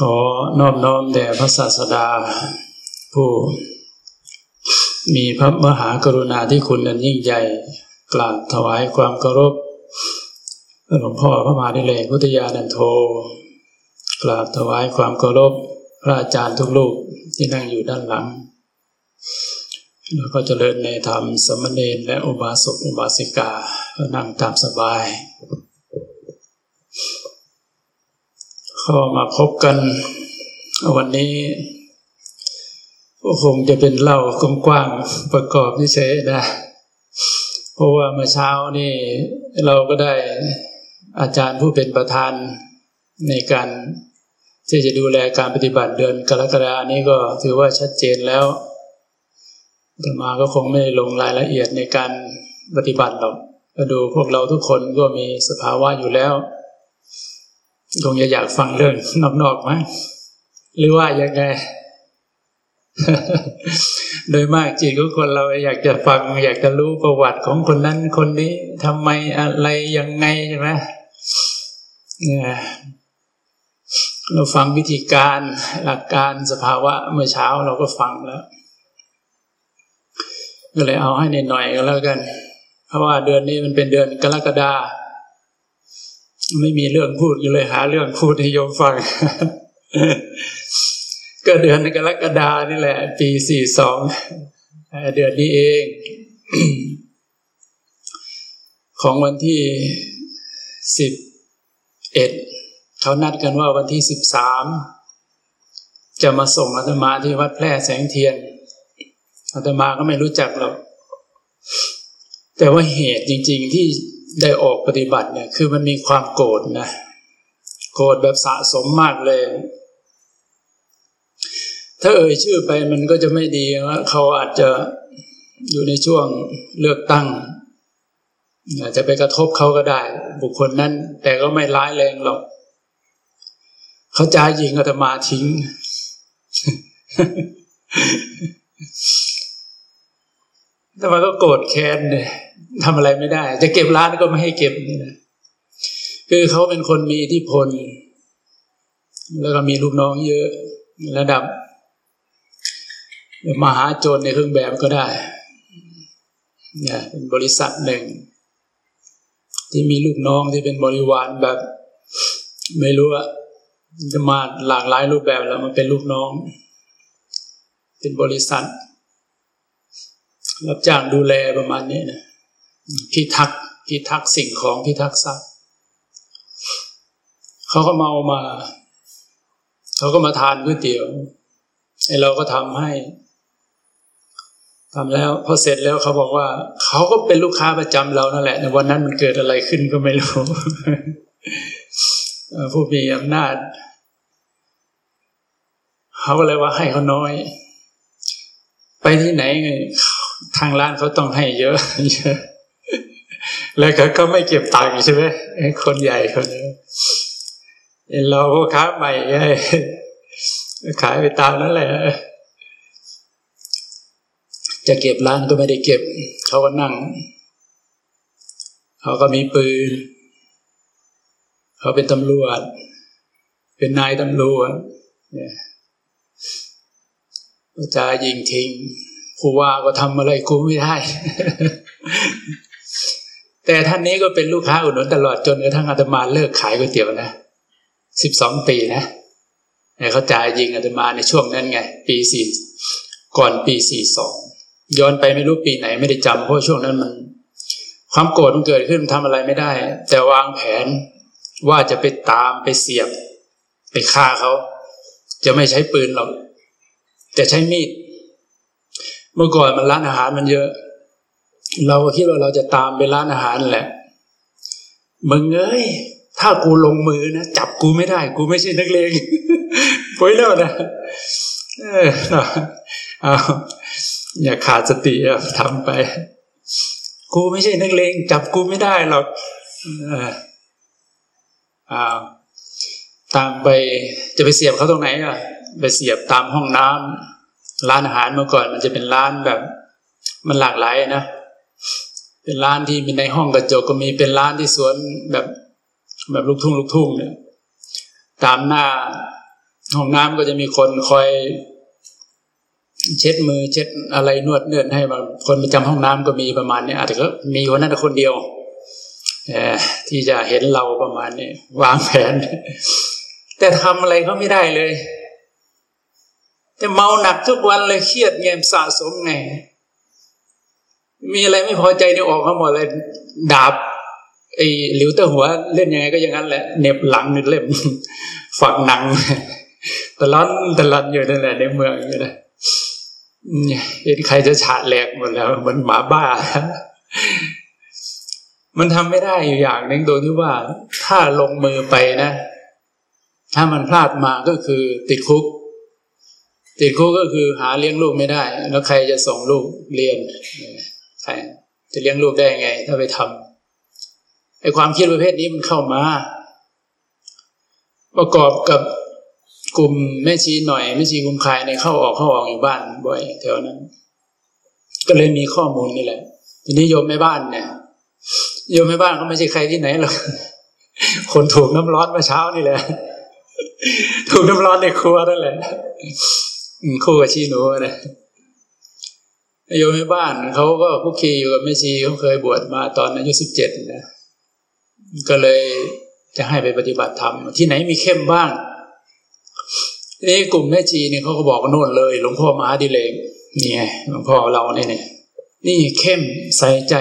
ขอนอบน้อมแด่พระศาสดา ผู้ มีพระมหากรุณาที่คุณอันยิ่งใหญ่กราบถวายความเคารพหลวงพ่อพระมหาดิเลกพุทธญาณันโทกราบถวายความเคารพพระอาจารย์ทุกลูกที่นั่งอยู่ด้านหลัง แล้วก็เจริญในธรรมสมณเณรและอุบาสกอุบาสิกานั่งตามสบาย ก็มาพบกันวันนี้ ก็คงจะเป็นเล่ากว้างๆประกอบที่เฉยนะ เพราะว่าเมื่อเช้านี่เราก็ได้อาจารย์ผู้เป็นประธานในการที่จะดูแลการปฏิบัติเดือนกรกฎานี้ก็ถือว่าชัดเจนแล้วแต่มาก็คงไม่ลงรายละเอียดในการปฏิบัติหรอกดูพวกเราทุกคนก็มีสภาวะอยู่แล้ว คงจะอยากฟังเรื่องนอกๆมั้งหรือว่ายังไง โดยมากจริงทุกคนเราอยากจะฟัง อยากจะรู้ประวัติของคนนั้นคนนี้ทำไมอะไรยังไงใช่ไหมเนี่ยเราฟังวิธีการหลักการสภาวะเมื่อเช้าเราก็ฟังแล้ว ก็เลยเอาให้หน่อยๆก็แล้วกัน เพราะว่าเดือนนี้มันเป็นเดือนกรกฎาคม ไม่มีเรื่องพูดอยู่เลยหาเรื่องพูดให้โยมฟัง ก็เดือนกรกฎานี่แหละ ปีสี่สองเดือนนี้เอง ของวันที่สิบเอ็ดเขานัดกันว่าวันที่สิบสามจะมาส่งอาตมาที่วัดแพร่แสงเทียนอาตมาก็ไม่รู้จักหรอกแต่ว่าเหตุจริง ๆที่ ได้ออกปฏิบัติเนี่ย คือมันมีความโกรธนะ โกรธแบบสะสมมากเลย ถ้าเอ่ยชื่อไปมันก็จะไม่ดีว่าเขาอาจจะอยู่ในช่วงเลือกตั้งอาจจะไปกระทบเขาก็ได้ บุคคลนั้น แต่ก็ไม่ร้ายแรงหรอก เขาจะยิงอาตมาทิ้ง แต่มาก็โกรธแค้นเลย ทำอะไรไม่ได้ จะเก็บร้านก็ไม่ให้เก็บนี่นะคือเขาเป็นคนมีอิทธิพล แล้วก็มีลูกน้องเยอะ ระดับมหาโจรในเครื่องแบบก็ได้ เนี่ย เป็นบริษัทหนึ่ง ที่มีลูกน้องที่เป็นบริวารแบบ ไม่รู้อะจะมาหลากหลายรูปแบบแล้วมันเป็นลูกน้อง เป็นบริษัท รับจ้างดูแลประมาณนี้นะ พิทักษ์พิทักษ์สิ่งของพิทักษ์ทรัพย์เขาก็เมามา เขาก็มาทานก๋วยเตี๋ยวไอ้เราก็ทำให้ทำแล้วพอเสร็จแล้วเขาบอกว่า เขาก็เป็นลูกค้าประจำเรานั่นแหละในวันนั้นมันเกิดอะไรขึ้นก็ไม่รู้ผู้มีอำนาจเขาก็เลยว่าให้เขาน้อย ไปที่ไหนทางร้านเขาต้องให้เยอะเยอะ แล้วก็ก็ไม่เก็บตังค์ใช่ไหมคนใหญ่คนนี้เราก็ค้าใหม่ไงขายไปตามนั้นแหละจะเก็บร้านก็ไม่ได้เก็บ เขาก็นั่ง เขาก็มีปืน เขาเป็นตำรวจ เป็นนายตำรวจเนี่ยจะยิงทิ้งผู้ว่าก็ทำอะไรกูไม่ได้ แต่ท่านนี้ก็เป็นลูกค้าอุดหนุนตลอดจนกระทั่งอาตมาเลิกขายก๋วยเตี๋ยวนะสิบสองปีนะแต่เขาจ่ายยิงอาตมาในช่วงนั้นไง ปีสี่ก่อนปีสี่สองย้อนไปไม่รู้ปีไหนไม่ได้จำเพราะช่วงนั้นมัน ความโกรธมันเกิดขึ้นทำอะไรไม่ได้ แต่วางแผนว่าจะไปตามไปเสียบ ไปฆ่าเขา จะไม่ใช้ปืนหรอก แต่ใช้มีด เมื่อก่อนมันร้านอาหารมันเยอะ เราก็คิดว่าเราจะตามไปร้านอาหารแหละมึงเอ้ยถ้ากูลงมือนะจับกูไม่ได้ กูไม่ใช่นักเลงป่วยแล้วนะเออเอาอย่าขาดสติทำไป กูไม่ใช่นักเลงจับกูไม่ได้หรอกอ้าวตามไปจะไปเสียบเขาตรงไหนอะ ไปเสียบตามห้องน้ำร้านอาหารเมื่อก่อน มันจะเป็นร้านแบบ มันหลากหลายนะ เป็นร้านที่มีในห้องกระจกก็มีเป็นร้านที่สวนแบบแบบลูกทุ่งลูกทุ่งเนี่ย ตามหน้าห้องน้ำก็จะมีคนคอยเช็ดมือเช็ดอะไรนวดเนื่อนให้บางคนประจำห้องน้ำก็มีประมาณนี้อาจจะก็มีคนนั้นคนเดียวที่จะเห็นเราประมาณนี้วางแผน แต่ทำอะไรเขาไม่ได้เลย แต่เมาหนักทุกวันเลยเครียดไงสะสมไง มีอะไรไม่พอใจเนี่ยออกมาหมดเลยดาบไอ้หลิวเตอร์หัวเล่นยังไงก็อย่างนั้นแหละเน็บหลังนึกเล่มฝักหนังตะลอนตะลอนอยู่นั่นแหละในเมืองอยู่นะเห็นใครจะฉาแหลกหมดแล้วเหมือนหมาบ้า มันทำไม่ได้อยู่อย่างหนึ่งโดยที่ว่า ถ้าลงมือไปนะ ถ้ามันพลาดมาก็คือ ติดคุก ติดคุกก็คือหาเลี้ยงลูกไม่ได้ แล้วใครจะส่งลูกเรียน ใครจะเลี้ยงลูกได้ไง ถ้าไปทำไอ้ความคิดประเภทนี้มันเข้ามา ประกอบกับกลุ่มแม่ชีหน่อยแม่ชีกุมคายในเข้าออกเข้าออกอยู่บ้านบ่อยแถวนั้น ก็เลยมีข้อมูลนี่แหละ ทีนี้โยมแม่บ้านเนี่ยโยมแม่บ้านก็ไม่ใช่ใครที่ไหนหรอกคนถูกน้ำร้อนเมื่อเช้านี่แหละ ถูกน้ำร้อนในครัวนั่นแหละคู่กับชีหนูนะ โยมแม่บ้านเขาก็คุกคีอยู่กับแม่ชีเขาเคยบวชมาตอนอายุสิบเจ็ดนะ ก็เลยจะให้ไปปฏิบัติธรรมที่ไหนมีเข้มบ้างนี่กลุ่มแม่จีเนี่ยเขาก็บอกโน่นเลยหลวงพ่อมหาดิเลกนี่ไงหลวงพ่อเราเนี่ยนี่เข้มใส่ใจ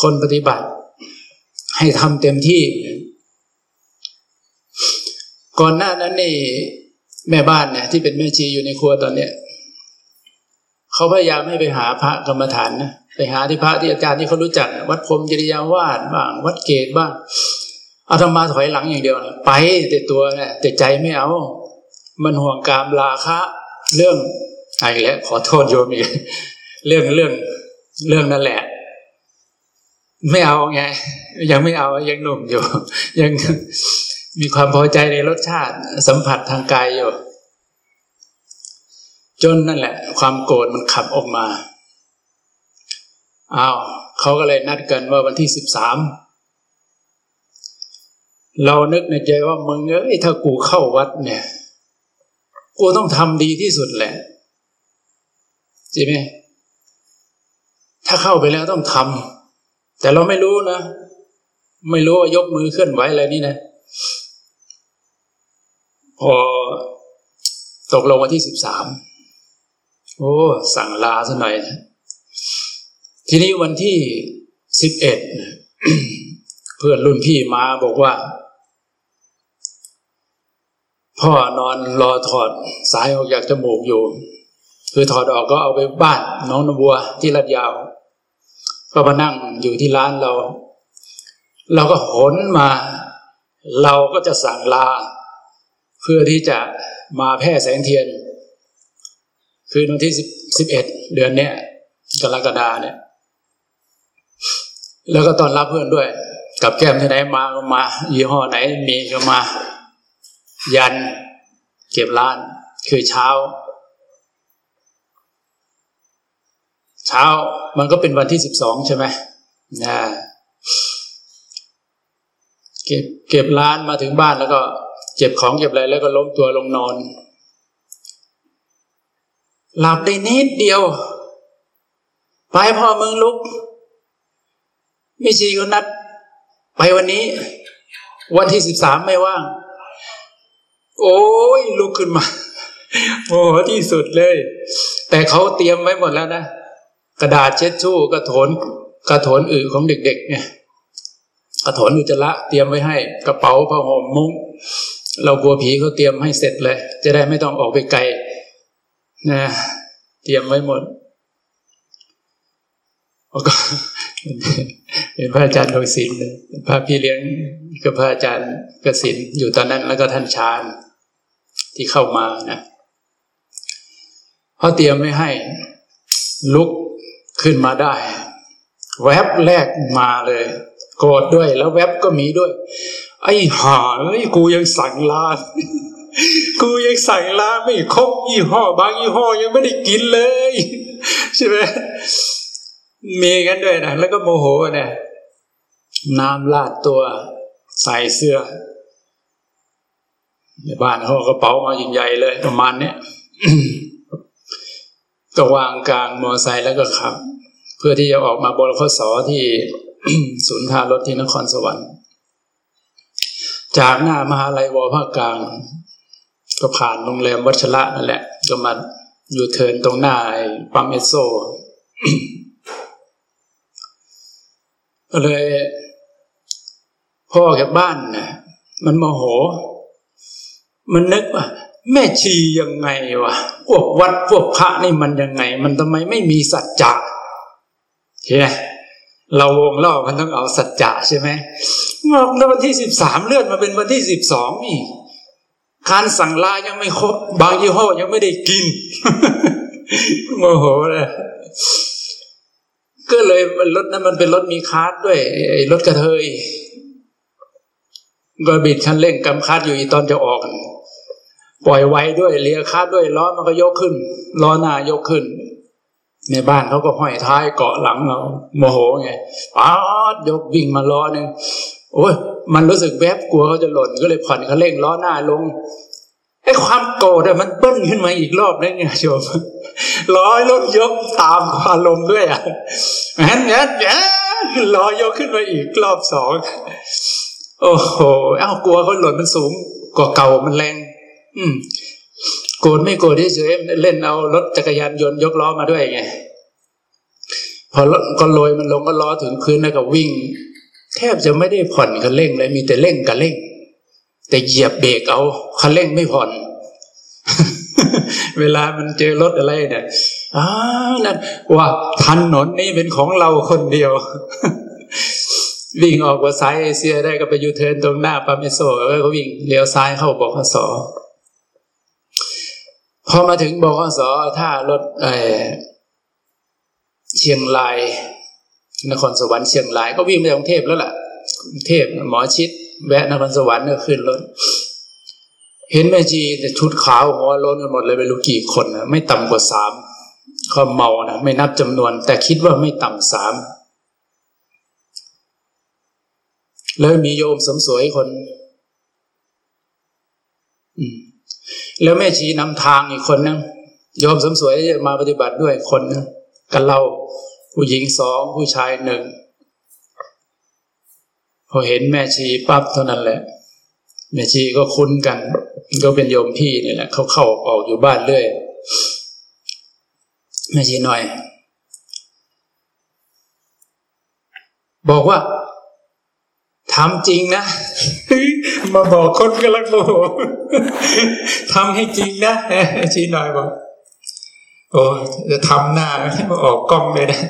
คนปฏิบัติ ให้ทำเต็มที่ ก่อนหน้านั้นนี่แม่บ้านเนี่ยที่เป็นแม่ชีอยู่ในครัวตอนเนี้ย เขาพยายามให้ไปหาพระกรรมฐานนะไปหาที่พระที่อาจารย์ที่เขารู้จัก วัดพรมจริยาวาสบ้าง วัดเกตบ้างเอาธรรมาถอยหลังอย่างเดียวไปแต่ตัวนี่ยแต่ใจไม่เอา มันห่วงกามราคะเรื่องอะไรแล้วขอโทษโยมอีกเรื่องเรื่องเรื่องนั่นแหละ ไม่เอาไง ยังไม่เอายังหนุ่มอยู่ ยังมีความพอใจในรสชาติสัมผัสทางกายอยู่ จนนั่นแหละ ความโกรธมันขับออกมาอ้าวเขาก็เลยนัดกันว่าวันที่สิบสามเรานึกในใจว่ามึงเอ้ยถ้ากูเข้าวัดเนี่ย กูต้องทำดีที่สุดแหละใช่ไหมถ้าเข้าไปแล้วต้องทำแต่เราไม่รู้นะ ไม่รู้ว่ายกมือเคลื่อนไหวอะไรนี่นะ พอตกลงวันที่สิบสาม โอ้สั่งลาซะหน่อยนะ ทีนี้วันที่สิบเอ็ดเพื่อนรุ่นพี่มาบอกว่า พ่อนอนรอถอดสายออกจากจมูกอยู่ คือถอดออกก็เอาไปบ้านน้องนบัวที่ลาดยาว ก็มานั่งอยู่ที่ร้านเรา เราก็หนมา เราก็จะสั่งลา เพื่อที่จะมาแพร่แสงเทียน คือวันที่สิบสิบเอ็ดเดือนเนี้ยกรกฎาเนี่ย แล้วก็ตอนรับเพื่อนด้วย กับแก้มที่ไหนมาก็มา ยี่ห้อไหนมีก็มา ยัน เก็บร้าน คือเช้า เช้ามันก็เป็นวันที่สิบสองใช่ไหมนะเก็บเก็บร้านมาถึงบ้านแล้วก็เก็บของเก็บอะไรแล้วก็ล้มตัวลงนอน หลับได้นิดเดียว ไปพ่อมึงลุกมิชีก็นัด ไปวันนี้ วันที่สิบสามไม่ว่าง โอ้ยลุกขึ้นมาโอ้ที่สุดเลย แต่เขาเตรียมไว้หมดแล้วนะ กระดาษเช็ดชู่กระโถนกระโถนอื่นของเด็ก ๆ เนี่ยกระโถนอุจจาระเตรียมไว้ให้ กระเป๋าผ้าห่มมุ้งเรากลัวผีเขาเตรียมให้เสร็จเลย จะได้ไม่ต้องออกไปไกล นะเตรียมไว้หมดก็เป็นพระอาจารย์ดวงศิลป์พระพี่เลี้ยงกับพระอาจารย์กสินอยู่ตอนนั้นแล้วก็ท่านชาญที่เข้ามานะเขาเตรียมไม่ให้ ลุกขึ้นมาได้ แวบแรกมาเลย โกรธด้วยแล้วแวบก็มีด้วย ไอ้ห่าเอ้กูยังสั่งลา กูยังสั่งลาไม่ครบยี่ห้อบางยี่ห้อยังไม่ได้กินเลย ใช่ไหมมีกันด้วยนะแล้วก็โมโหเนี่ยน้ำลาดตัวใส่เสื้อในบ้านเขากระเป๋ามาใหญ่ๆเลย ประมาณเนี้ยก็วางกลางมอไซค์แล้วก็ขับ เพื่อที่จะออกมาบนข้อสอที่ศูนย์ทารถที่นครสวรรค์ จากหน้ามหาลัยวอภาคกลาง ก็ผ่านโรงแรมวัชระนั่นแหละ ก็มาอยู่เทินตรงหน้าปั๊มเอสโซก็เลย พ่อแกบบ้านนะมันโมโห มันนึกว่าแม่ชียังไงวะพวกวัดพวกพระนี่มันยังไง มันทำไมไม่มีสัจจะใช่ไหมเราวงเล่ามันต้องเอาสัจจะใช่ไหมบอกววันที่สิบสามเลื่อนมาเป็นวันที่สิบสองนี่ การสั่งลายังไม่ครบบางยี่ห้อยังไม่ได้กินโมโหเลยก็เลยรถนั้นมันเป็นรถมีคาร์ดด้วยรถกระเทยก็บิดคันเร่งกำคาดอยู่อีตอนจะออก ปล่อยไว้ด้วยเลียคาดด้วยล้อมันก็ยกขึ้นล้อหน้ายกขึ้น ในบ้านเขาก็ห้อยท้ายเกาะหลังเราโมโหไงป๊าดยกวิ่งมาล้อหนึ่งโอ้ย มันรู้สึกแวบกลัวเขาจะหล่นก็เลยผ่อนคันเร่งล้อหน้าลงไอ้ความโกรธอะมันเบิ้ลขึ้นมาอีกรอบนึงไงชมล้อรถยกตามความลมด้วยอะแอนแอนแอนล้อยกขึ้นมาอีกรอบสองโอ้โหเอ้ากลัวเขาหล่นมันสูงกว่าเก่ามันแรง อืมโกรธไม่โกรธเฉยเล่นเอารถจักรยานยนต์ยกล้อมาด้วยไงพอรถก็ลอยมันลงก็ล้อถึงพื้นแล้วก็วิ่ง แทบจะไม่ได้ผ่อนคันเร่งเลยมีแต่เร่งกับเร่ง แต่เหยียบเบรกเอาคันเร่งไม่ผ่อน เวลามันเจอรถอะไรเนี่ยอ้านั่นว่าถนนนี่เป็นของเราคนเดียว วิ่งออกว่าซ้ายเอเชียได้ก็ไปยูเทิร์นตรงหน้าปั๊มโซแล้วก็วิ่งเลี้ยวซ้ายเข้าบกสพอมาถึงบกสถ้ารถเอเชียงราย นครสวรรค์เชียงรายก็วิ่งไปกรุงเทพแล้วล่ะกรุงเทพหมอชิด แวะนครสวรรค์ก็ขึ้นรถเห็นแม่จีแต่ชุดขาวหัวโล้นกันหมดเลยไม่รู้กี่คนนะไม่ต่ำกว่าสามเขาเมานะไม่นับจำนวน แต่คิดว่าไม่ต่ำสามแล้วมีโยมสมสวยคนแล้วแม่ชีนำทางอีกคนนึงโยมสมสวยมาปฏิบัติด้วยคนนึงกันเรา ผู้หญิงสองผู้ชายหนึ่งพอเห็นแม่ชีปั๊บเท่านั้นแหละ แม่ชีก็คุ้นกัน ก็เป็นโยมพี่นี่แหละเขาเข้าออกอยู่บ้านเรื่อยแม่ชีหน่อย บอกว่าทำจริงนะ มาบอกคนกำลังโมโหทำให้จริงนะ ชีหน่อยบอก โอ้จะทำหน้าให้มาออกกล้องเลยนะ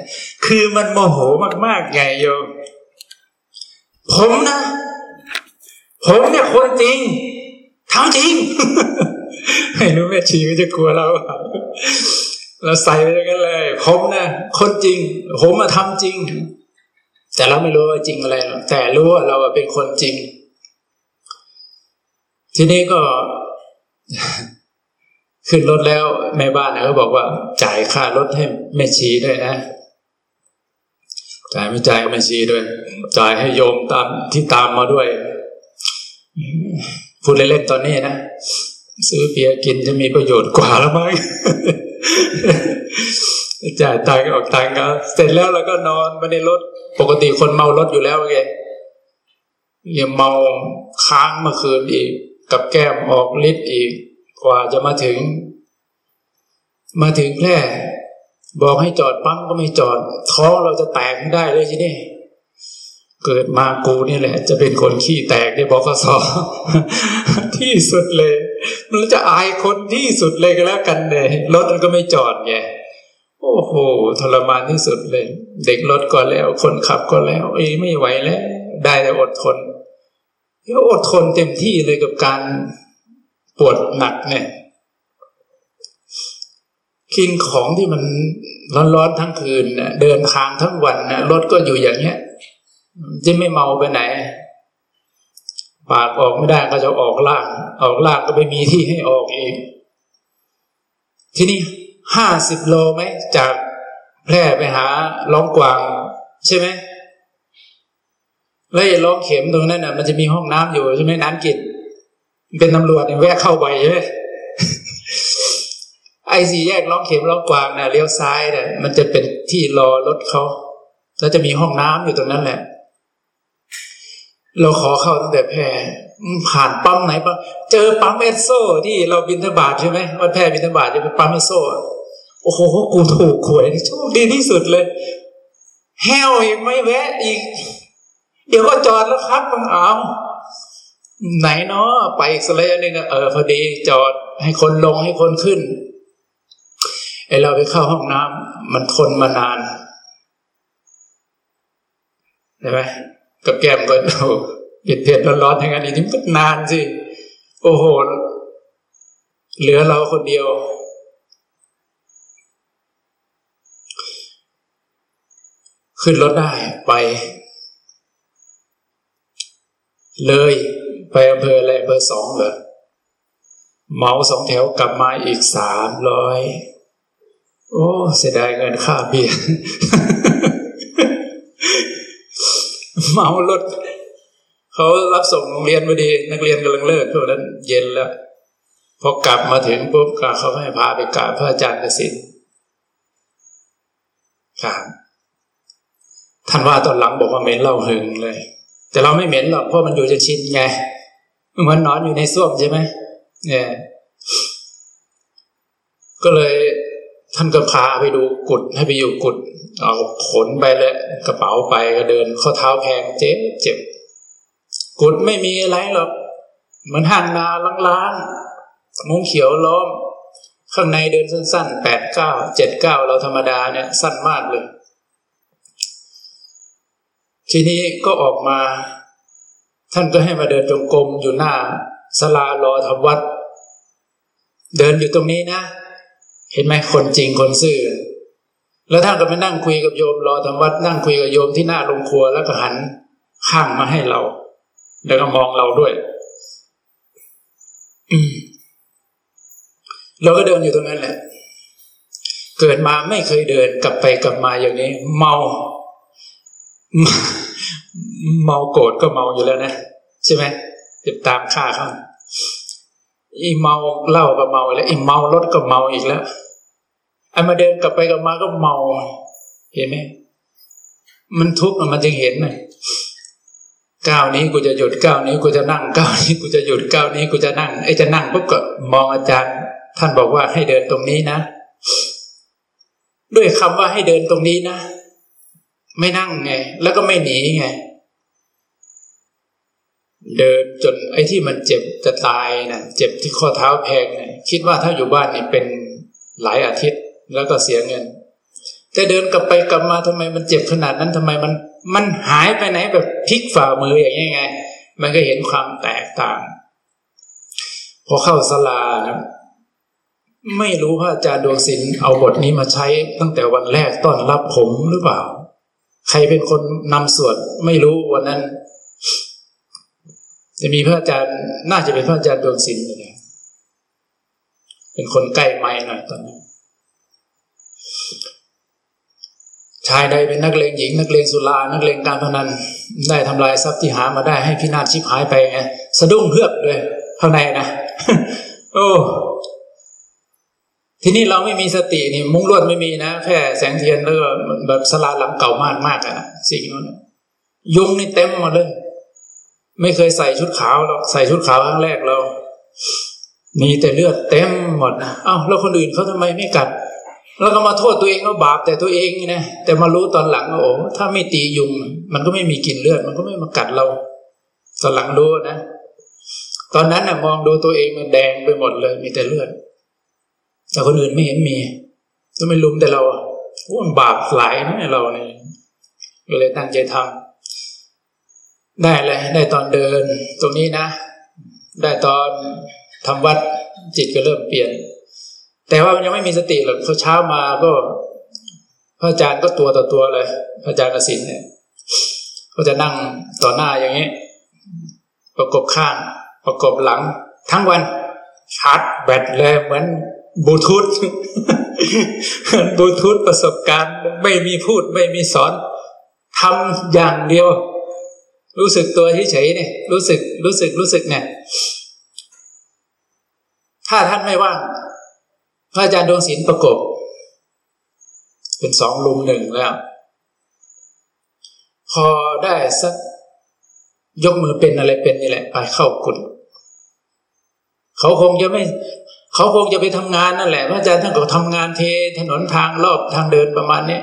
คือมันโมโหมากๆไงโยมผมนะ ผมเนี่ยคนจริงทำจริงไม่รู้แม่ชีก็จะกลัวเราเราใส่ไปกันเลย ผมนะคนจริง ผมมาทำจริง แต่เราไม่รู้ว่าจริงอะไรหรอกแต่รู้ว่าเราเป็นคนจริง ทีนี้ก็ ขึ้นรถแล้วแม่บ้านเขาบอกว่า จ่ายค่ารถให้แม่ชีด้วยนะ จ่ายไม่จ่ายแม่ชีด้วย จ่ายให้โยมตามที่ตามมาด้วยพูดเล่นๆตอนนี้นะซื้อเบียร์กินจะมีประโยชน์กว่าแล้วมั้งจ่ายตังค์ออกตังค์ก็เสร็จแล้วเราก็นอนมาในรถ ปกติคนเมารถอยู่แล้วไงยังเมาค้างเมื่อคืนอีก กับแก้มออกฤทธิ์อีก กว่าจะมาถึง มาถึงแพร่บอกให้จอดปั๊มก็ไม่จอด ท้องเราจะแตกได้เลยทีนี้เกิดมากูนี่แหละ จะเป็นคนขี้แตกในบกสที่สุดเลยมันจะอายคนที่สุดเลยก็แล้วกันเลยรถมันก็ไม่จอดไงโอ้โหทรมานที่สุดเลย เด็กรถก็แล้ว คนขับก็แล้ว เอ้ไม่ไหวแล้ว ได้แต่อดทนก็อดทนเต็มที่เลยกับการ ปวดหนักเนี่ย กินของที่มันร้อนๆทั้งคืนนะเดินทางทั้งวันนะรถก็อยู่อย่างเงี้ยจะไม่เมาไปไหน ปากออกไม่ได้ก็จะออกล่าง ออกล่างก็ไม่มีที่ให้ออกเองทีนี้ห้าสิบโลไหมจากแพร่ไปหาล้องกวาง ใช่ไหมแล้วไอ้ล้องเข็มตรงนั้นน่ะ มันจะมีห้องน้ำอยู่ใช่ไหมน้ำกิจ เป็นตำรวจเนี่ยแวะเข้าไปใช่ไหมไอ้สี่แยกล้องเข็มล้องกวางนะเลี้ยวซ้ายเนี่ยมันจะเป็นที่รอรถเขาแล้วจะมีห้องน้ำอยู่ตรงนั้นแหละ เราขอเข้าตั้งแต่แพรผ่านปั๊มไหนปั๊มเจอปั๊มเอสโซที่เราบินทบาทใช่ไหมวันแพรบินทบาทจะเป็นปั๊มเอสโซโอ้โหกูถูกหวยโชคดีที่สุดเลยแห้วอีกไม่แวะอีก เดี๋ยวก็จอดแล้วครับมังเอา ไหนเนาะไปอีกสักระยะหนึ่งเออพอดีจอดให้คนลงให้คนขึ้นไอเราไปเข้าห้องน้ำมันทนมานานใช่ไหมกับแก้มก็เผ็ดเผ็ดร้อนๆทั้งนั้นนี่มันนานสิโอ้โห เหลือเราคนเดียว ขึ้นรถได้ไป เลย ไปอำเภออะไรอำเภอสองเหรอเมาสองแถวกลับมาอีกสามร้อยโอ้เสียดายเงินค่าเบียร์เมารถเขารับส่งโรงเรียนพอดี นักเรียนกำลังเลิกช่วงนั้นเย็นแล้วพอกลับมาถึงปุ๊บก็เขาให้พาไปกราบพระอาจารย์กสินกราบท่านว่าตอนหลังบอกว่าเหม็นเล้าหึงเลย แต่เราไม่เหม็นหรอกเพราะมันอยู่จะชินไง เหมือนนอนอยู่ในส้วมใช่ไหมเนี่ยก็เลยท่านก็พาไปดูกุดให้ไปอยู่กุดเอาขนไปเลยกระเป๋าไปก็เดินข้อเท้าแพงเจ็บเจ็บกุดไม่มีอะไรหรอกเหมือนห่างนาล้างๆมุ้งเขียวล้อม ข้างในเดินสั้นๆแปดเก้าเจ็ดเก้าเราธรรมดาเนี่ย สั้นมากเลย ทีนี้ก็ออกมา ท่านก็ให้มาเดินจงกรมอยู่หน้าสลารอทำวัด เดินอยู่ตรงนี้นะ เห็นไหมคนจริงคนซื่อ แล้วท่านก็ไปนั่งคุยกับโยมรอทำวัด นั่งคุยกับโยมที่หน้าโรงครัวแล้วก็หันข้างมาให้เรา แล้วก็มองเราด้วยเราก็เดินอยู่ตรงนั้นแหละ เกิดมาไม่เคยเดินกลับไปกลับมาอย่างนี้ เมา เมาโกรธก็เมาอยู่แล้วนะใช่ไหมติดตามฆ่าเขาอีเมาเหล้าก็เมาแล้วอีเมารถก็เมาอีกแล้วไอ้มาเดินกลับไปกลับมาก็เมา เห็นไหมมันทุกข์มันจึงเห็นนะก้าวนี้กูจะหยุดก้าวนี้กูจะนั่งก้าวนี้กูจะหยุดก้าวนี้กูจะนั่งไอ้จะนั่งปุ๊บก็มองอาจารย์ ท่านบอกว่าให้เดินตรงนี้นะ ด้วยคำว่าให้เดินตรงนี้นะไม่นั่งไง แล้วก็ไม่หนีไง เดินจนไอ้ที่มันเจ็บจะตายนะเจ็บที่ข้อเท้าแพงนะคิดว่าถ้าอยู่บ้านนี่เป็นหลายอาทิตย์แล้วก็เสียเงิน แต่เดินกลับไปกลับมาทำไมมันเจ็บขนาดนั้นทำไมมันมันหายไปไหนแบบพลิกฝ่ามืออย่างไงไง มันก็เห็นความแตกต่าง พอเข้าสลานะไม่รู้พระอาจารย์ดวงศิลป์เอาบทนี้มาใช้ตั้งแต่วันแรกต้อนรับผมหรือเปล่า ใครเป็นคนนำสวดไม่รู้วันนั้น จะมีพระอาจารย์น่าจะเป็นพระอาจารย์ดวงศิลป์เลยเป็นคนใกล้ไม้หน่อยตอนนั้นชายใดเป็นนักเลงหญิง นักเลงสุรานักเลงการพนัน ได้ทำลายทรัพย์ที่หามาได้ให้พินาศชิบหายไปไงสะดุ้งเพือกเลยข้างในนะโอ้ทีนี้เราไม่มีสตินี่มุ้งลวดไม่มีนะแค่แสงเทียนแล้วแบบสลาหลังเก่ามากมากอะสิ่งนั้นยุงนี่เต็มหมดเลย ไม่เคยใส่ชุดขาวหรอกใส่ชุดขาวครั้งแรกเรา มีแต่เลือดเต็มหมดนะอ้าวแล้วคนอื่นเขาทำไมไม่กัด แล้วก็มาโทษตัวเองว่าบาปแต่ตัวเองนะแต่มารู้ตอนหลังว่าโอ้ถ้าไม่ตียุง มันก็ไม่มีกลิ่นเลือด มันก็ไม่มากัดเรา ตอนหลังรู้นะตอนนั้นนะมองดูตัวเองมันแดงไปหมดเลย มีแต่เลือด แต่คนอื่นไม่เห็นมีก็ไม่ลุมแต่เราอะโอ้บาปหลายนะเราเนี่ยก็เลยตั้งใจทำ ได้เลยได้ตอนเดินตรงนี้นะ ได้ตอนทำวัดจิตก็เริ่มเปลี่ยน แต่ว่ามันยังไม่มีสติหรอกพอเช้ามาก็พระอาจารย์ก็ตัวต่อตัวเลย พระอาจารย์กสินเนี่ยก็จะนั่งต่อหน้าอย่างนี้ ประกบข้าง ประกบหลัง ทั้งวันชาร์จแบตเลยเหมือนบลูทูธบลูทูธประสบการณ์ ไม่มีพูดไม่มีสอนทำอย่างเดียว รู้สึกตัวเฉยๆเนี่ยรู้สึกรู้สึกรู้สึกเนี่ยถ้าท่านไม่ว่างพระอาจารย์ดวงศิลประกบ เป็นสองลุมหนึ่งแล้ว พอได้สักยกมือเป็นอะไรเป็นนี่แหละ ไปเข้ากุฏเขาคงจะไม่ เขาคงจะไปทำงานนั่นแหละ พระอาจารย์ท่านก็ทำงานเทถนนทางรอบทางเดินประมาณนี้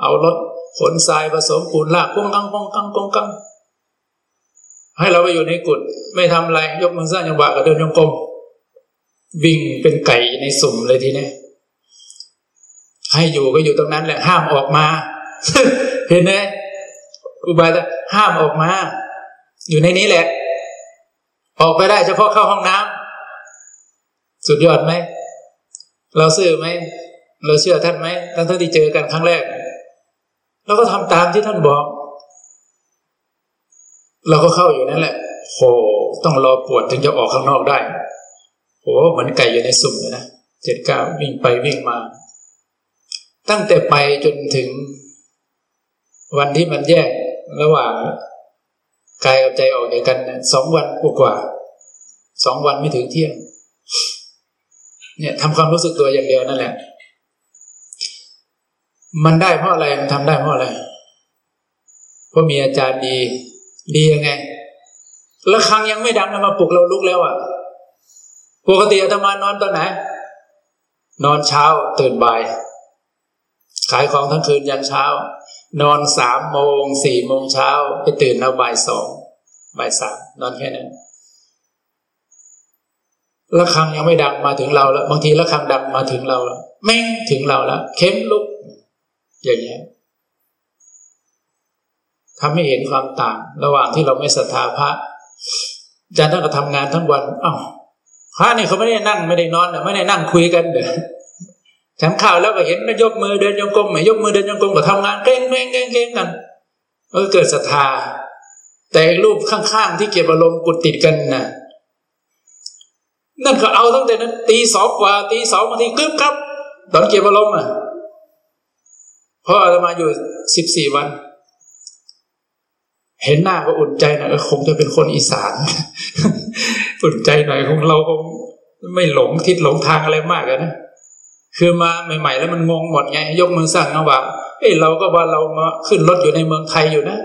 เอารถขนทรายผสมปูนลากกงกังก้งกังก้งกัง ให้เราไปอยู่ในกุฏไม่ทำอะไร ยกมือสร้างจังหวะกับเดินยงกลมวิ่งเป็นไก่ในสุ่มเลยทีนี้ให้อยู่ก็อยู่ตรงนั้นแหละห้ามออกมา เห็นไหมอุบายห้ามออกมา อยู่ในนี้แหละ ออกไปได้เฉพาะเข้าห้องน้ำสุดยอดไหมเราซื่อไหมเราเชื่อท่านไหมตั้งที่เจอกันครั้งแรกเราก็ทำตามที่ท่านบอก เราก็เข้าอยู่นั่นแหละโหต้องรอปวดถึงจะออกข้างนอกได้โหเหมือนไก่อยู่ในสุ่มเลยนะเจ็ดเก้าวิ่งไปวิ่งมา ตั้งแต่ไปจนถึง วันที่มันแยกระหว่างกายกับใจออกจากกันสองวันกว่าสองวันไม่ถึงเที่ยง เนี่ยทำความรู้สึกตัวอย่างเดียวนั่นแหละ มันได้เพราะอะไรมันทำได้เพราะอะไรเพราะมีอาจารย์ดี ดียังไงแล้วครั้งยังไม่ดังมาปลุกเราลุกแล้วอะ ปกติอาตมานอนตอนไหน นอนเช้าตื่นบ่าย ขายของทั้งคืนยันเช้า นอนสามโมงสี่โมงเช้าไปตื่นเอาบ่ายสองบ่ายสามนอนแค่นั้นละครังยังไม่ดังมาถึงเราแล้ว บางทีละครังดังมาถึงเราแล้วแม่งถึงเราแล้ว เข้มลุก อย่างนี้ย ทำให้เห็นความต่าง ระหว่างที่เราไม่ศรัทธาพระอาจารย์ท่านก็ทำงานทั้งวันอ้าวพระเนี่ยเขาไม่ได้นั่งไม่ได้นอนไม่ได้นั่งคุยกันเด้อฉันข่าวแล้วก็เห็นยกมือเดินยงกลมไม่ยกมือเดินยงกลมก็ทำงานเก่งเก่งเก่งเก่งกันเออเกิดศรัทธา แต่รูปข้างๆที่เก็บอารมณ์กดติดกันนะ่ะนั่นก็เอาตั้งแต่นั้นตีสองกว่าตีสองบางทีกึ๊บครับ ตอนเก็บอารมณ์อะพราะอาตมาอยู่สิบสี่วัน เห็นหน้าก็อุ่นใจหน่อยคงจะเป็นคนอีสานอุ่นใจหน่อยของเราคงไม่หลงทิศหลงทางอะไรมากนะคือมาใหม่ ๆ แล้วมันงงหมดไง ยกมือสั่งนะว่าเอ้เราก็ว่าเรามาขึ้นรถอยู่ในเมืองไทยอยู่นะ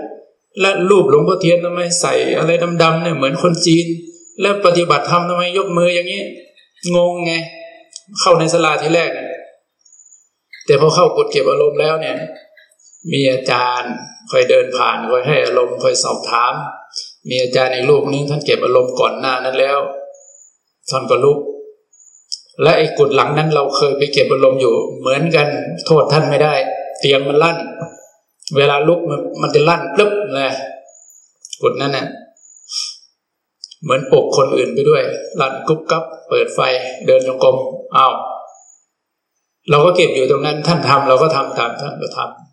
และรูปหลวงพ่อเทียนทำไมใส่อะไรดำๆเนี่ยเหมือนคนจีน แล้วปฏิบัติธรรมทำไมยกมืออย่างนี้ งงไง เข้าในสลาที่แรก แต่พอเข้ากดเก็บอารมณ์แล้วเนี่ย มีอาจารย์คอยเดินผ่านคอยให้อารมณ์คอยสอบถาม มีอาจารย์ในรูปนึงท่านเก็บอารมณ์ก่อนหน้านั้นแล้วท่านก็ลุกและไอ้กดหลังนั้นเราเคยไปเก็บอารมณ์อยู่ เหมือนกันโทษท่านไม่ได้ เตียงมันลั่น เวลาลุกมันมันจะลั่นปึ๊บเลยกดนั้นน่ะเหมือนปกคนอื่นไปด้วยลั่นกุ๊บกับเปิดไฟเดินจงกรมอ้าวเราก็เก็บอยู่ตรงนั้นท่านทำเราก็ทำตามท่านก็ทำ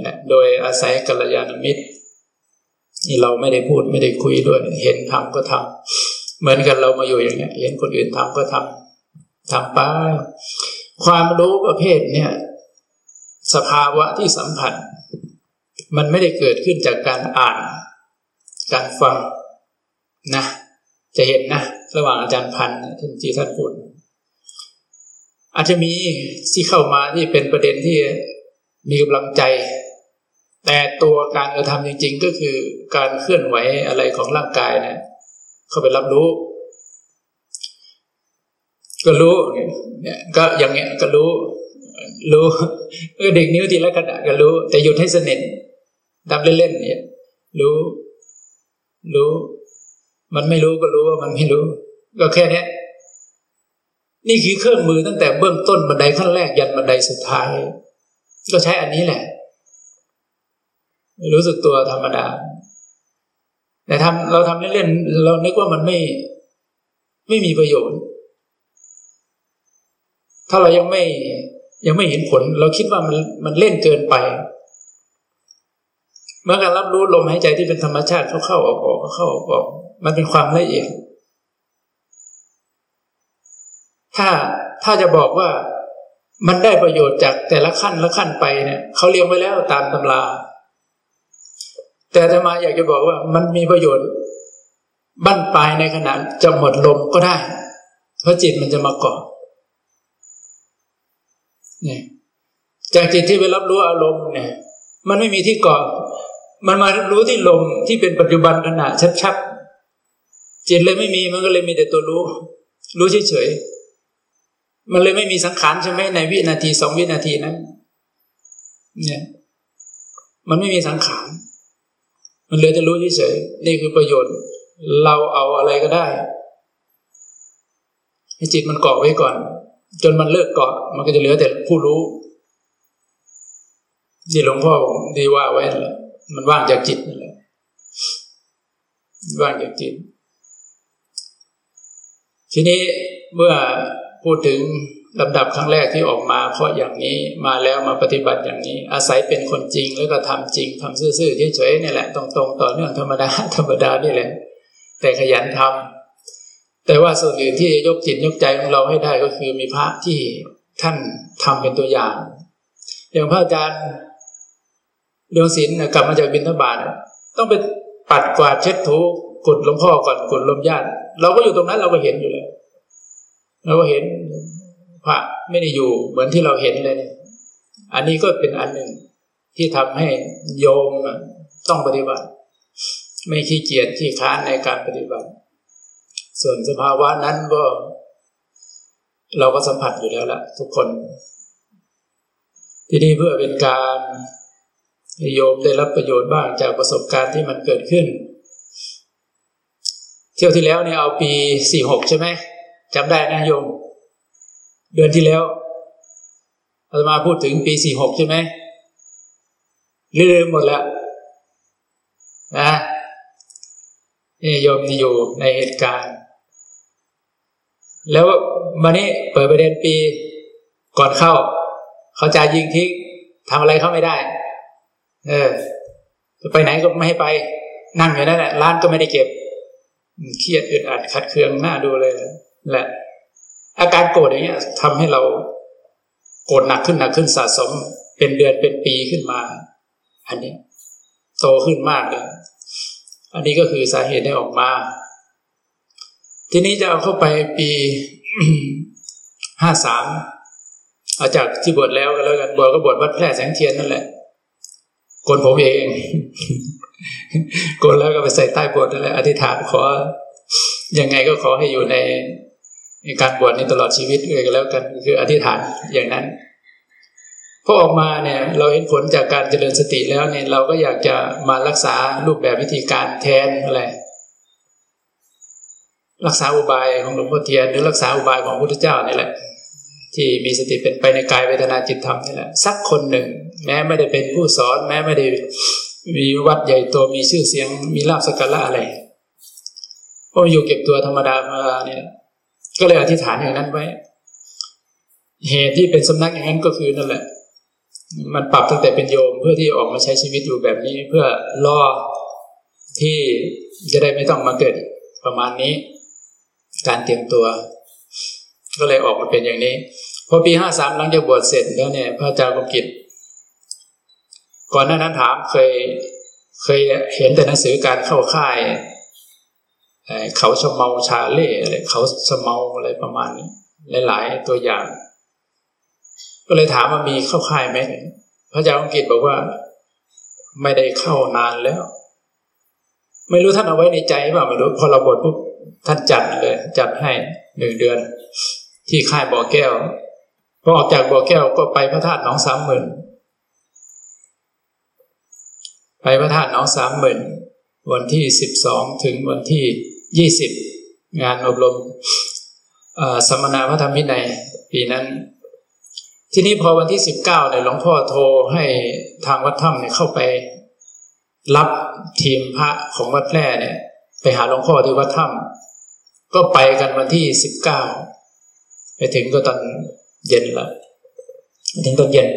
นะโดยอาศัยกัลยาณมิตรนี่เราไม่ได้พูดไม่ได้คุยด้วย เห็นทำก็ทำเหมือนกันเรามาอยู่อย่างเงี้ย เห็นคนอื่นทำก็ทำทำไปความรู้ประเภทเนี่ยสภาวะที่สัมผัส มันไม่ได้เกิดขึ้นจากการอ่าน การฟังนะ จะเห็นนะ ระหว่างอาจารย์พันธ์ท่านที่ท่านพูดอาจจะมีที่เข้ามาที่เป็นประเด็นที่ มีกำลังใจ แต่ตัวการกระทำจริง ๆ ก็คือการเคลื่อนไหวอะไรของร่างกายเนี่ยเข้าไปรับรู้ ก็รู้เนี่ยก็อย่างเงี้ยก็รู้ รู้ก็เด็กนิ้วทีละกระดาษก็รู้ แต่หยุดให้สนิททำเล่นๆเนี่ย รู้ รู้ มันไม่รู้ก็รู้ว่ามันไม่รู้ ก็แค่นี้นี่คือเครื่องมือตั้งแต่เบื้องต้นบันไดขั้นแรกยันบันไดสุดท้าย ก็ใช้อันนี้แหละ รู้สึกตัวธรรมดา แต่ทำเราทำเล่นๆเรานึกว่ามันไม่ ไม่มีประโยชน์ ถ้าเรายังไม่ยังไม่เห็นผล เราคิดว่ามันมันเล่นเกินไปเมื่อการรับรู้ลมหายใจที่เป็นธรรมชาติเข้าเข้าออกออกเข้าออกออกมันเป็นความละเอียด ถ้าถ้าจะบอกว่า มันได้ประโยชน์จากแต่ละขั้นละขั้นไปเนี่ยเขาเรียงไว้แล้วตามตำรา แต่จะมาอยากจะบอกว่ามันมีประโยชน์บั้นปลายในขณะจะหมดลมก็ได้ เพราะจิตมันจะมาเกาะเนี่ยจากจิตที่ไปรับรู้อารมณ์เนี่ย มันไม่มีที่เกาะมันมารู้ที่ลมที่เป็นปัจจุบันขณะชัดๆจิตเลยไม่มีมันก็เลยมีแต่ตัวรู้ รู้เฉยๆ มันเลยไม่มีสังขารใช่ไหมในวินาทีสองวินาทีนั้น เนี่ย มันไม่มีสังขาร มันเลยจะรู้เฉยๆนี่คือประโยชน์ เราเอาอะไรก็ได้ ให้จิตมันเกาะไว้ก่อน จนมันเลิกเกาะ มันก็จะเหลือแต่ผู้รู้ที่หลวงพ่อดีว่าไว้แหละมันว่างจากจิตนั่นแหละว่างจากจิต ทีนี้เมื่อ พูดถึงลำดับครั้งแรกที่ออกมา เพราะอย่างนี้มาแล้วมาปฏิบัติอย่างนี้ อาศัยเป็นคนจริงแล้วก็ทำจริงทำซื่อๆเฉยๆนี่แหละตรงๆต่อเนื่องธรรมดาธรรมดานี่แหละ แต่ขยันทำแต่ว่าส่วนอื่นที่ยกจิตยกใจของเราให้ได้ก็คือมีพระที่ท่านทำเป็นตัวอย่าง อย่างพระอาจารย์เดืองศิลป์กลับมาจากบิณฑบาตต้องไปปัดกวาดเช็ดถูกดหลวงพ่อก่อนกดลมญาติเราก็อยู่ตรงนั้นเราก็เห็นอยู่แล้ว เราก็เห็นพระไม่ได้อยู่เหมือนที่เราเห็นเลย อันนี้ก็เป็นอันหนึ่งที่ทำให้โยมต้องปฏิบัติ ไม่ขี้เกียจขี้ค้านในการปฏิบัติ ส่วนสภาวะนั้นก็เราก็สัมผัสอยู่แล้วล่ะทุกคน ที่นี่เพื่อเป็นการโยมได้รับประโยชน์บ้างจากประสบการณ์ที่มันเกิดขึ้น เที่ยวที่แล้วเนี่ยเอาปีสี่หกใช่ไหม จำได้นะโยม เดือนที่แล้วเรามาพูดถึงปีสี่หกใช่ไหมลืมหมดแล้ว นะนี่โยมที่อยู่ในเหตุการณ์ แล้วมานี้เปิดประเด็นปีก่อนเข้า เขาจะยิงทิ้งทำอะไรเขาไม่ได้ เออ จะไปไหนก็ไม่ให้ไป นั่งอยู่นั่นแหละร้านก็ไม่ได้เก็บเครียดอึดอัดขัดเคืองหน้าดูเลย และอาการโกรธอย่างเงี้ยทำให้เราโกรธหนักขึ้นหนักขึ้นสะสม เป็นเดือนเป็นปีขึ้นมา อันนี้โตขึ้นมากเลยอันนี้ก็คือสาเหตุได้ออกมา ทีนี้จะเอาเข้าไปปีห้าสามอาจากที่บวชแล้วก็แล้วกันบวชก็บวชวัดแพร่แสงเทียนนั่นแหละโกนผมเองโกนแล้วก็ไปใส่ใต้บทนั่นแหละอธิษฐานขอยังไงก็ขอให้อยู่ใน การบวชในตลอดชีวิตเลยก็แล้วกันคืออธิษฐานอย่างนั้นพอออกมาเนี่ยเราเห็นผลจากการเจริญสติแล้วเนี่ยเราก็อยากจะมารักษารูปแบบวิธีการแทนอะไรรักษาอุบายของหลวงพ่อเทียนหรือรักษาอุบายของพระพุทธเจ้านี่แหละ ที่มีสติเป็นไปในกายเวทนาจิตธรรมนี่แหละสักคนหนึ่ง แม้ไม่ได้เป็นผู้สอน แม้ไม่ได้มีวัดใหญ่โตมีชื่อเสียงมีลาบสกัลละอะไรเพราะอยู่เก็บตัวธรรมดามาเนี่ย ก็เลยอธิษฐานอย่างนั้นไว้ เหตุที่เป็นสำนักอย่างนั้นก็คือนั่นแหละ มันปรับตั้งแต่เป็นโยมเพื่อที่ออกมาใช้ชีวิตอยู่แบบนี้ เพื่อรอที่จะได้ไม่ต้องมาเกิดประมาณนี้ การเตรียมตัว ก็เลยออกมาเป็นอย่างนี้พอปีห้าสามหลังจากบวชเสร็จแล้วเนี่ย พระอาจารย์กกิจก่อนหน้านั้นถามเคยเคยเห็นแต่หนังสือการเข้าค่าย เขาชเมาชาเล่อะไรเขาชเมาอะไรประมาณนี้หลายๆตัวอย่าง ก็เลยถามว่ามีเข้าค่ายไหมพระอาจาอังกฤษบอกว่า ไม่ได้เข้านานแล้ว ไม่รู้ท่านเอาไว้ในใจเปล่าไม่รู้พอเราบทปุ๊บท่านจัดเลย จัดให้หนึ่งเดือน ที่ค่ายบ่อแก้วพอออกจากบ่อแก้วก็ไปพระธาตุหนองสามหมื่นไปพระธาตุหนองสามหมื่นวันที่สิบสองถึงวันที่ ยี่สิบงานอบรมสัมณะพระธรรมวินัยปีนั้น ทีนี้พอวันที่สิบเก้าเนี่ยหลวงพ่อโทรให้ทางวัดถ้ำเนี่ยเข้าไป รับทีมพระของวัดแพร่เนี่ย ไปหาหลวงพ่อที่วัดถ้ำก็ไปกันวันที่สิบเก้าไปถึงก็ตอนเย็นละถึงตอนเย็น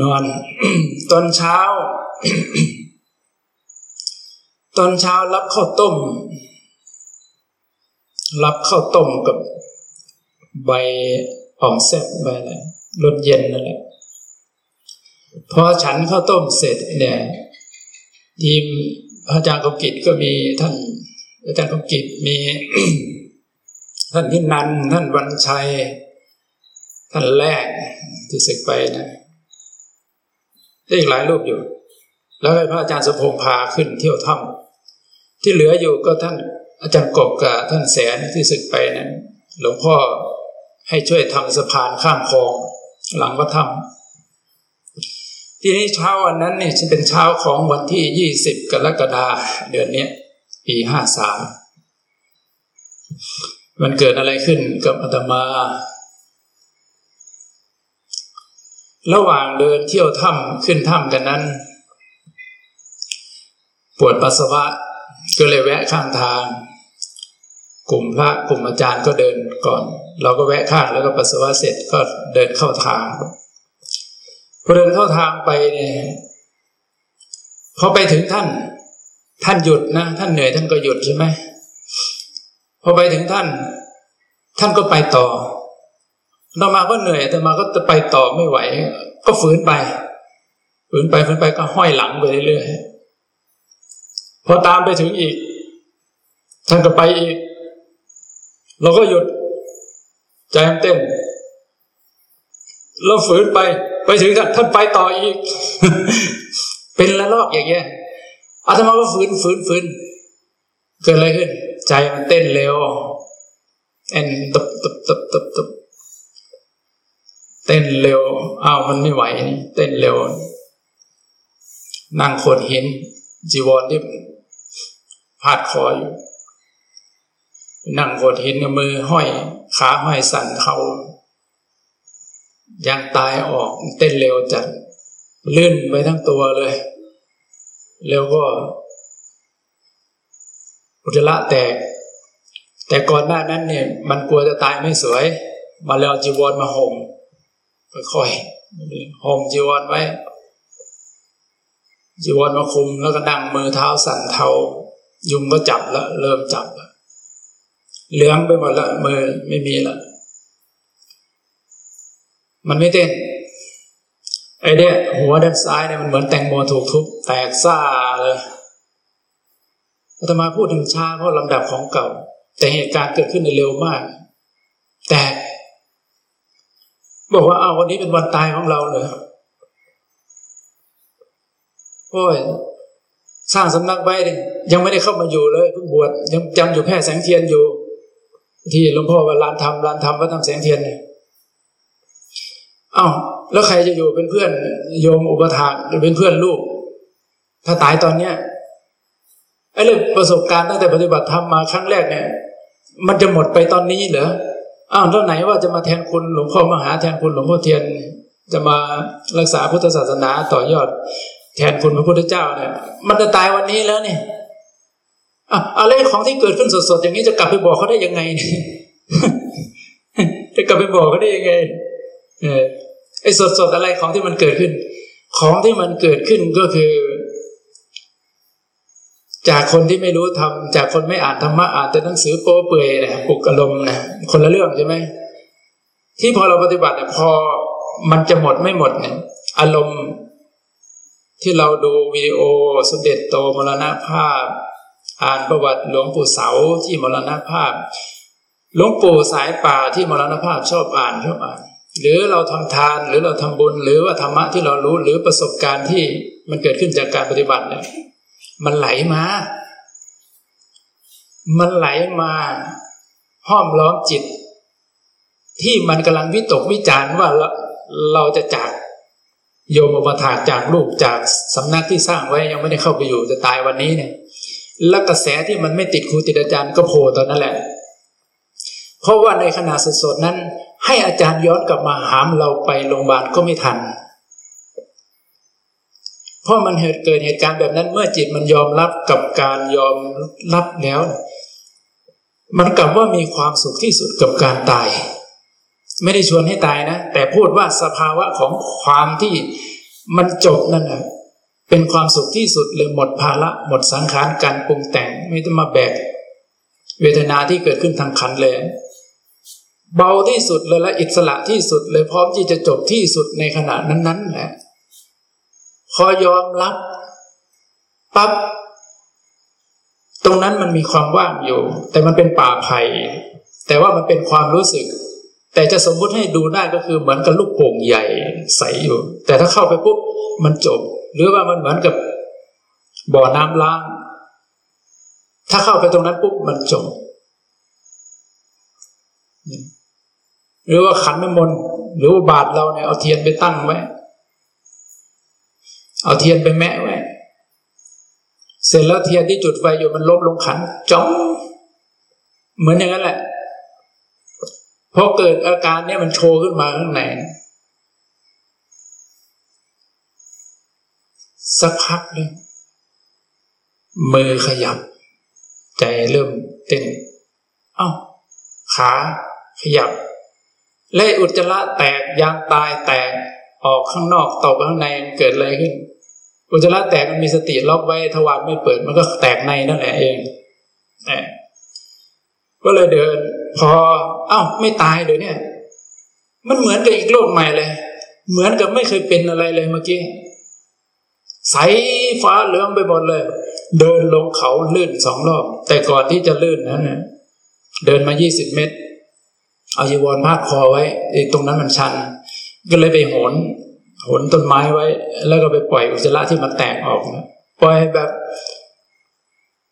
นอนตอนเช้า ตอนเช้ารับข้าวต้ม รับข้าวต้มกับใบอ่อมแซ่บใบอะไรรสเย็นนั่นแหละพอฉันข้าวต้มเสร็จเนี่ยทีมอาจารย์กกิจก็มีท่าน อาจารย์กกิจมีท่านที่นันท่านวันชัย ท่านแรกที่ศึกไปนะอีกหลายรูปอยู่ แล้วให้พระอาจารย์สมพงษ์พาขึ้นเที่ยวถ้ำ ที่เหลืออยู่ก็ท่านอาจารย์กบกับท่านแสนที่ศึกไปนั้น หลวงพ่อให้ช่วยทำสะพานข้ามคลองหลังวัดถ้ำทีนี้เช้าวันนั้นเนี่ยเป็นเช้าของวันที่ยี่สิบกรกฎาเดือนนี้ปีห้าสามมันเกิดอะไรขึ้นกับอาตมา ระหว่างเดินเที่ยวถ้ำขึ้นถ้ำกันนั้น ปวดปัสสาวะ ก็เลยแวะข้างทาง กลุ่มพระกลุ่มอาจารย์ก็เดินก่อน เราก็แวะข้างแล้วก็ปัสสาวะเสร็จก็เดินเข้าทางพอเดินเข้าทางไปเนี่ยพอไปถึงท่าน ท่านหยุดนะ ท่านเหนื่อยท่านก็หยุดใช่ไหมพอไปถึงท่าน ท่านก็ไปต่อเรามาก็เหนื่อยแต่มาก็จะไปต่อไม่ไหว ก็ฝืนไป ฝืนไปฝืนไปก็ห้อยหลังไปเรื่อยๆ พอตามไปถึงอีก ท่านก็ไปอีก เราก็หยุด ใจมันเต้นเราฝืนไป ไปถึงท่านท่านไปต่ออีก เป็นละลอกอย่างเงี้ยอาตมาก็ฝืนฝืนฝืนเกิดอะไรขึ้น ใจมันเต้นเร็วเอ็นตบตบตบตบตบเต้นเร็วอ้าวมันไม่ไหวเต้นเร็ว นั่งโขดหินจีวรที่ พาดคออยู่ นั่งโขดหินกับมือห้อยขาห้อยสั่นเขายังตายออกเต้นเร็วจัดลื่นไปทั้งตัวเลย แล้วก็อุจจาระแตก แต่ก่อนหน้านั้นเนี่ย มันกลัวจะตายไม่สวย มาแล้วจีวรมาห่มค่อยๆห่มจีวรไว้จีวรมาคุมแล้วก็นั่งมือเท้าสั่นเทา ยุงก็จับแล้วเริ่มจับล้วเหลืองไปหมดล้วมือไม่มีล้วมันไม่เต้นไอ้เนี่ยหัวด้านซ้ายเนี่ยมันเหมือนแตงโมถูกทุบแตกซ่าเลยอาตมาพูดถึงช้าเพราะลำดับของเก่า แต่เหตุการณ์เกิดขึ้นในเร็วมาก แต่บอกว่าเอาวันนี้เป็นวันตายของเราเลยโอ้ย สร้างสำนักไว้เนยยังไม่ได้เข้ามาอยู่เลยเพิ่งบวชยังจำอยู่แพร่แสงเทียนอยู่ ที่หลวงพ่อว่าลานธรรมลานธรรมวัดธรรมแสงเทียนเนี่ยอ้าวแล้วใครจะอยู่เป็นเพื่อนโยมอุปถากหรือเป็นเพื่อนลูก ถ้าตายตอนเนี้ยไอ้เรื่องประสบการณ์ตั้งแต่ปฏิบัติธรรมมาครั้งแรกเนี่ย มันจะหมดไปตอนนี้เหรออ้าวแล้วไหนว่าจะมาแทนคุณหลวงพ่อมหาแทนคุณหลวงพ่อเทียน จะมารักษาพุทธศาสนาต่อยอด แทนคุณพระพุทธเจ้าเนี่ยมันจะตายวันนี้แล้วเนี่ยอะอะไรของที่เกิดขึ้นสดๆอย่างนี้จะกลับไปบอกเขาได้ยังไงจะกลับไปบอกเขาได้ยังไง เออไอ้สดๆอะไรของที่มันเกิดขึ้น ของที่มันเกิดขึ้นก็คือ จากคนที่ไม่รู้ทำจากคนไม่อ่านธรรมะอ่านแต่หนังสือโป๊เปื่อยนะปลุกอารมณ์นะคนละเรื่องใช่ไหมที่พอเราปฏิบัติเนี่ยพอมันจะหมดไม่หมดเนี่ยอารมณ์ ที่เราดูวิดีโอสมเด็จโตมรณภาพ อ่านประวัติหลวงปู่เสาที่มรณภาพหลวงปู่สายป่าที่มรณภาพชอบอ่านชอบอ่าน หรือเราทำทานหรือเราทำบุญ หรือว่าธรรมะที่เรารู้หรือประสบการณ์ที่มันเกิดขึ้นจากการปฏิบัติเนี่ยมันไหลมา มันไหลมาห้อมล้อมจิต ที่มันกำลังวิตกวิจารณ์ว่าเราจะจาก โยมมาถากจากลูกจากสำนักที่สร้างไว้ยังไม่ได้เข้าไปอยู่จะตายวันนี้เนี่ยแล้วกระแสที่มันไม่ติดครูติดอาจารย์ก็โผล่ตอนนั้นแหละ เพราะว่าในขณะสดๆนั้น ให้อาจารย์ย้อนกลับมาหามเราไปโรงพยาบาลก็ไม่ทัน เพราะมันเหตุเกิดเหตุการณ์แบบนั้น เมื่อจิตมันยอมรับกับการยอมรับแล้ว มันกลับว่ามีความสุขที่สุดกับการตาย ไม่ได้ชวนให้ตายนะ แต่พูดว่าสภาวะของความที่มันจบนั่นแหะเป็นความสุขที่สุดเลยหมดภาระหมดสังขารการปรุงแต่งไม่ต้องมาแบกเวทนาที่เกิดขึ้นทางขันเลย เบาที่สุดเลยและอิสระที่สุดเลยพร้อมที่จะจบที่สุดในขณะนั้นๆแหละพอยอมรับปั๊บตรงนั้นมันมีความว่างอยู่ แต่มันเป็นป่าไผ่แต่ว่ามันเป็นความรู้สึก แต่จะสมมุติให้ดูได้ก็คือเหมือนกับลูกโป่งใหญ่ใสอยู่ แต่ถ้าเข้าไปปุ๊บมันจบ หรือว่ามันเหมือนกับบ่อน้ำล้าง ถ้าเข้าไปตรงนั้นปุ๊บมันจบหรือว่าขันน้ำมนต์หรือว่าบาทเราเนี่ยเอาเทียนไปตั้งไว้ เอาเทียนไปแมะไว้ เสร็จแล้วเทียนที่จุดไฟอยู่มันล้มลงขันจ้อง เหมือนอย่างนั้นแหละ พอเกิดอาการเนี้ยมันโชว์ขึ้นมาข้างในสักพักหนึ่งมือขยับ ใจเริ่มเต้น เอ้า ขาขยับและอุจจาระแตกยางตายแตกออกข้างนอกตกข้างในเกิดอะไรขึ้น อุจจาระแตกมันมีสติล็อกไว้ทวารไม่เปิดมันก็แตกในนั่นแหละเองแก็เลยเดิน พอเอ้าไม่ตายเลยเนี่ยมันเหมือนกับอีกโลกใหม่เลย เหมือนกับไม่เคยเป็นอะไรเลยเมื่อกี้ใสฟ้าเหลืองไปหมดเลย เดินลงเขาลื่นสองรอบ แต่ก่อนที่จะลื่นนั้นนะเดินมายี่สิบเมตร เอายีวรพาดคอไว้ตรงนั้นมันชัน ก็เลยไปโหนโหนต้นไม้ไว้ แล้วก็ไปปล่อยอุจจาระที่มันแตกออกนะปล่อยแบบ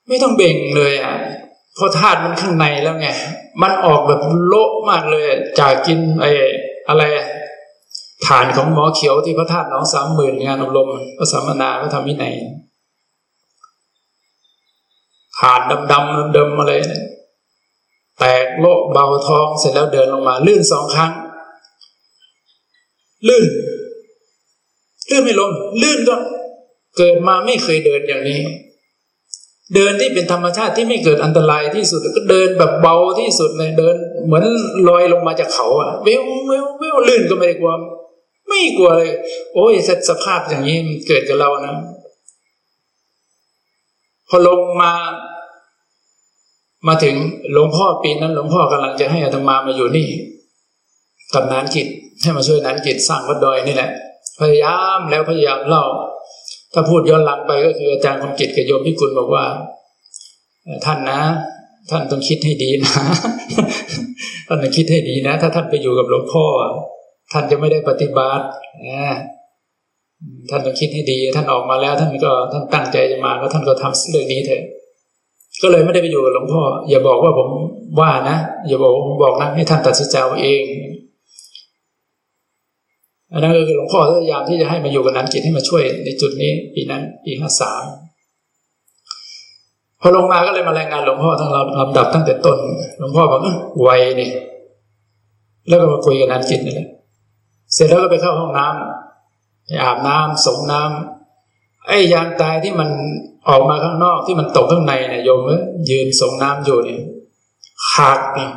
ไม่ต้องเบ่งเลยอะ เพราะธาตุมันข้างในแล้วไง มันออกแบบโละมากเลย จากกินไอ้อะไรฐานของหมอเขียวที่พระธาตุน้องสามหมื่นงานอบรมพระสัมมนาพระธรรมวินัยฐานดำๆเดิมๆมาเลยแตกโละเบาท้องเสร็จแล้วเดินลงมา ลื่นสองครั้ง ลื่น ลื่นไม่ลง ลื่นก็เกิดมาไม่เคยเดินอย่างนี้ เดินที่เป็นธรรมชาติที่ไม่เกิดอันตรายที่สุดก็เดินแบบเบาที่สุดเลยเดิน เหมือนลอยลงมาจากเขาอะเววเววเววลื่นก็ไม่ได้กลัวไม่กลัวเลย โอ้ยสภาพอย่างนี้มันเกิดกับเรานะพอลงมา มาถึงหลวงพ่อปีนั้น หลวงพ่อกำลังจะให้อาตมามาอยู่นี่ตำนานกิจให้มาช่วยนั้นกิจสร้างวัดดอยนี่แหละพยายามแล้วพยายามเล่า ถ้าพูดย้อนหลังไปก็คืออาจารย์คมกิจกับโยมพิกุลบอกว่า ท่านนะ ท่านต้องคิดให้ดีนะ ท่านต้องคิดให้ดีนะ ถ้าท่านไปอยู่กับหลวงพ่อ ท่านจะไม่ได้ปฏิบัตินะท่านต้องคิดให้ดี ท่านออกมาแล้ว ท่านก็ท่านตั้งใจจะมาแล้วท่านก็ทำเรื่องนี้เถอะก็เลยไม่ได้ไปอยู่กับหลวงพ่อ อย่าบอกว่าผมว่านะ อย่าบอกผมบอกนะให้ท่านตัดสินใจเอง อันนั้นก็คือหลวงพ่อพยายามที่จะให้มาอยู่กับนันจิตให้มาช่วยในจุดนี้ปีนั้นปีห้าสามพอลงมาก็เลยมารายงานหลวงพ่อทั้งเราลำดับตั้งแต่ต้น หลวงพ่อบอกไวนี่แล้วก็มาคุยกับนันจิตนี่แหละเสร็จแล้วก็ไปเข้าห้องน้ำไปอาบน้ำสงน้ำไอ้ยางตายที่มันออกมาข้างนอกที่มันตกข้างในเนี่ยโยมยืนสงน้ำอยู่เนี่ยขาดเนี่ย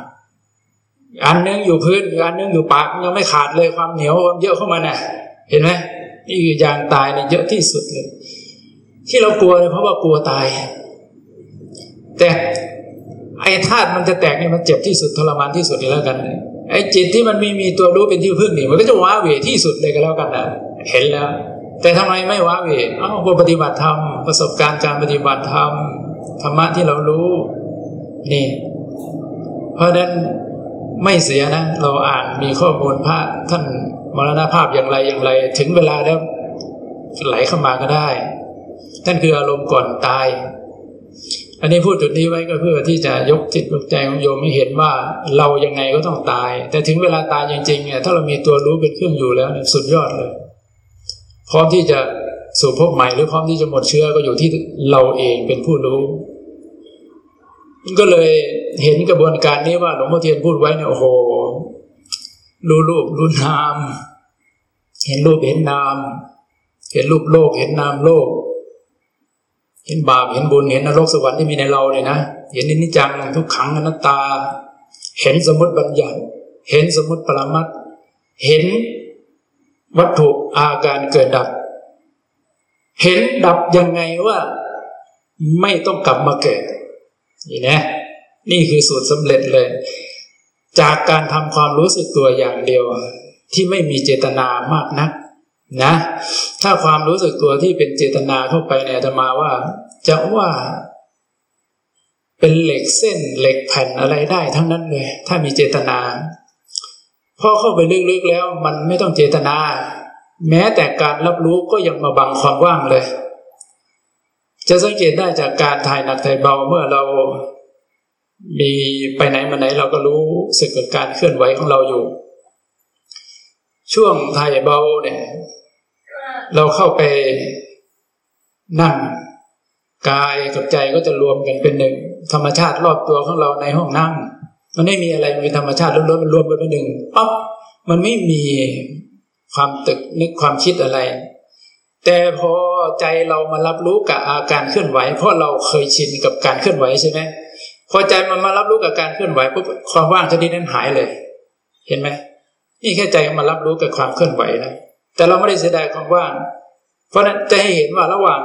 อันนึงอยู่พื้นอันนึงอยู่ปากยังไม่ขาดเลยความเหนียวความเยอะเข้ามาน่ะ เห็นไหมนี่คือยางตายเนี่ยเยอะที่สุดเลย ที่เรากลัวเนี่ยเพราะว่ากลัวตาย แต่ไอ้ธาตุมันจะแตกเนี่ยมันเจ็บที่สุดทรมานที่สุดนี่แล้วกัน ไอ้จิตที่มันมีมีตัวรู้เป็นที่พึ่งนี่มันก็จะว้าเหวที่สุดเลยก็แล้วกันนะเห็นแล้ว แต่ทำไมไม่ว้าเหวเอ้าปฏิบัติธรรมประสบการณ์การปฏิบัติธรรมธรรมะที่เรารู้ นี่ เพราะนั้น ไม่เสียนะเราอ่านมีข้อมูลพระท่านมรณภาพอย่างไรอย่างไร ถึงเวลาแล้วไหลเข้ามาก็ได้ท่านคืออารมณ์ก่อนตาย อันนี้พูดจุดนี้ไว้ก็เพื่อที่จะยกจิตยกใจของโยมให้เห็นว่าเรายังไงก็ต้องตาย แต่ถึงเวลาตายจริงๆเนี่ยถ้าเรามีตัวรู้เป็นเครื่องอยู่แล้วสุดยอดเลย พร้อมที่จะสู่พบใหม่หรือพร้อมที่จะหมดเชื้อก็อยู่ที่เราเองเป็นผู้รู้ ก็เลยเห็นกระบวนการนี้ว่าหลวงพ่อเทียนพูดไว้เนี่ยโอ้โหรู้รูปรู้นาม เห็นรูปเห็นนาม เห็นรูปโลก เห็นนามโลก เห็นบาปเห็นบุญเห็นนรกสวรรค์ที่มีในเราเลยนะเห็นนิจจังทุกขังอนัตตา เห็นสมมติบัญญัติ เห็นสมมติปรมัตเห็นวัตถุอาการเกิดดับ เห็นดับยังไงว่า ไม่ต้องกลับมาเกิด นี่นะ นี่คือสูตรสำเร็จเลย จากการทำความรู้สึกตัวอย่างเดียว ที่ไม่มีเจตนามากนักนะ ถ้าความรู้สึกตัวที่เป็นเจตนาเข้าไปในธรรมาว่า จะว่าเป็นเหล็กเส้นเหล็กแผ่นอะไรได้ทั้งนั้นเลย ถ้ามีเจตนาพอเข้าไปลึกๆแล้ว มันไม่ต้องเจตนา แม้แต่การรับรู้ก็ยังมาบังความว่างเลย จะสังเกตได้จากการถ่ายหนักถ่ายเบาเมื่อเรามีไปไหนมาไหนเราก็รู้สึกกับการเคลื่อนไหวของเราอยู่ ช่วงถ่ายเบาเนี่ย เราเข้าไปนั่งกายกับใจก็จะรวมกันเป็นหนึ่ง ธรรมชาติรอบตัวของเราในห้องนั่ง มันไม่มีอะไรมีธรรมชาติล้วนๆมันรวมกันเป็นหนึ่งปั๊บมันไม่มีความตึกนึกความคิดอะไร แต่พอ ใจเรามารับรู้กับอาการเคลื่อนไหว เพราะเราเคยชินกับการเคลื่อนไหวใช่ไหมพอใจมันมารับรู้กับการเคลื่อนไหวปุ๊บความว่างชนิดนั้นหายเลย เห็นไหมนี่แค่ใจมารับรู้กับความเคลื่อนไหวนะแต่เราไม่ได้เสียดายความว่าง เพราะนั้นจะให้เห็นว่าระหว่าง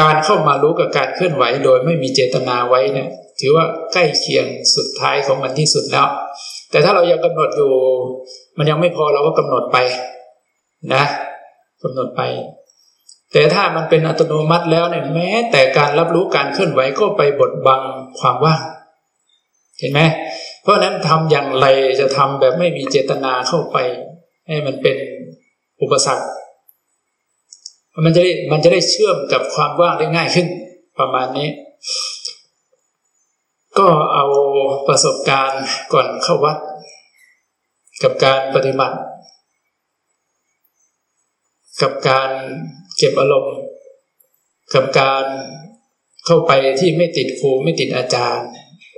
การเข้ามารู้กับการเคลื่อนไหว โดยไม่มีเจตนาไว้เนี่ยถือว่าใกล้เคียงสุดท้ายของมันที่สุดแล้ว แต่ถ้าเรายังกำหนดอยู่ มันยังไม่พอเราก็กำหนดไป นะกำหนดไป แต่ถ้ามันเป็นอัตโนมัติแล้วเนี่ยแม้ แต่การรับรู้การเคลื่อนไหวก็ไปบดบังความว่าง เห็นไหมเพราะนั้นทำอย่างไรจะทำแบบไม่มีเจตนาเข้าไป ให้มันเป็นอุปสรรค มันจะได้มันจะได้เชื่อมกับความว่างได้ง่ายขึ้น ประมาณนี้ ก็เอาประสบการณ์ก่อนเข้าวัด กับการปฏิบัติ กับการ เก็บอารมณ์ กับการเข้าไปที่ไม่ติดครูไม่ติดอาจารย์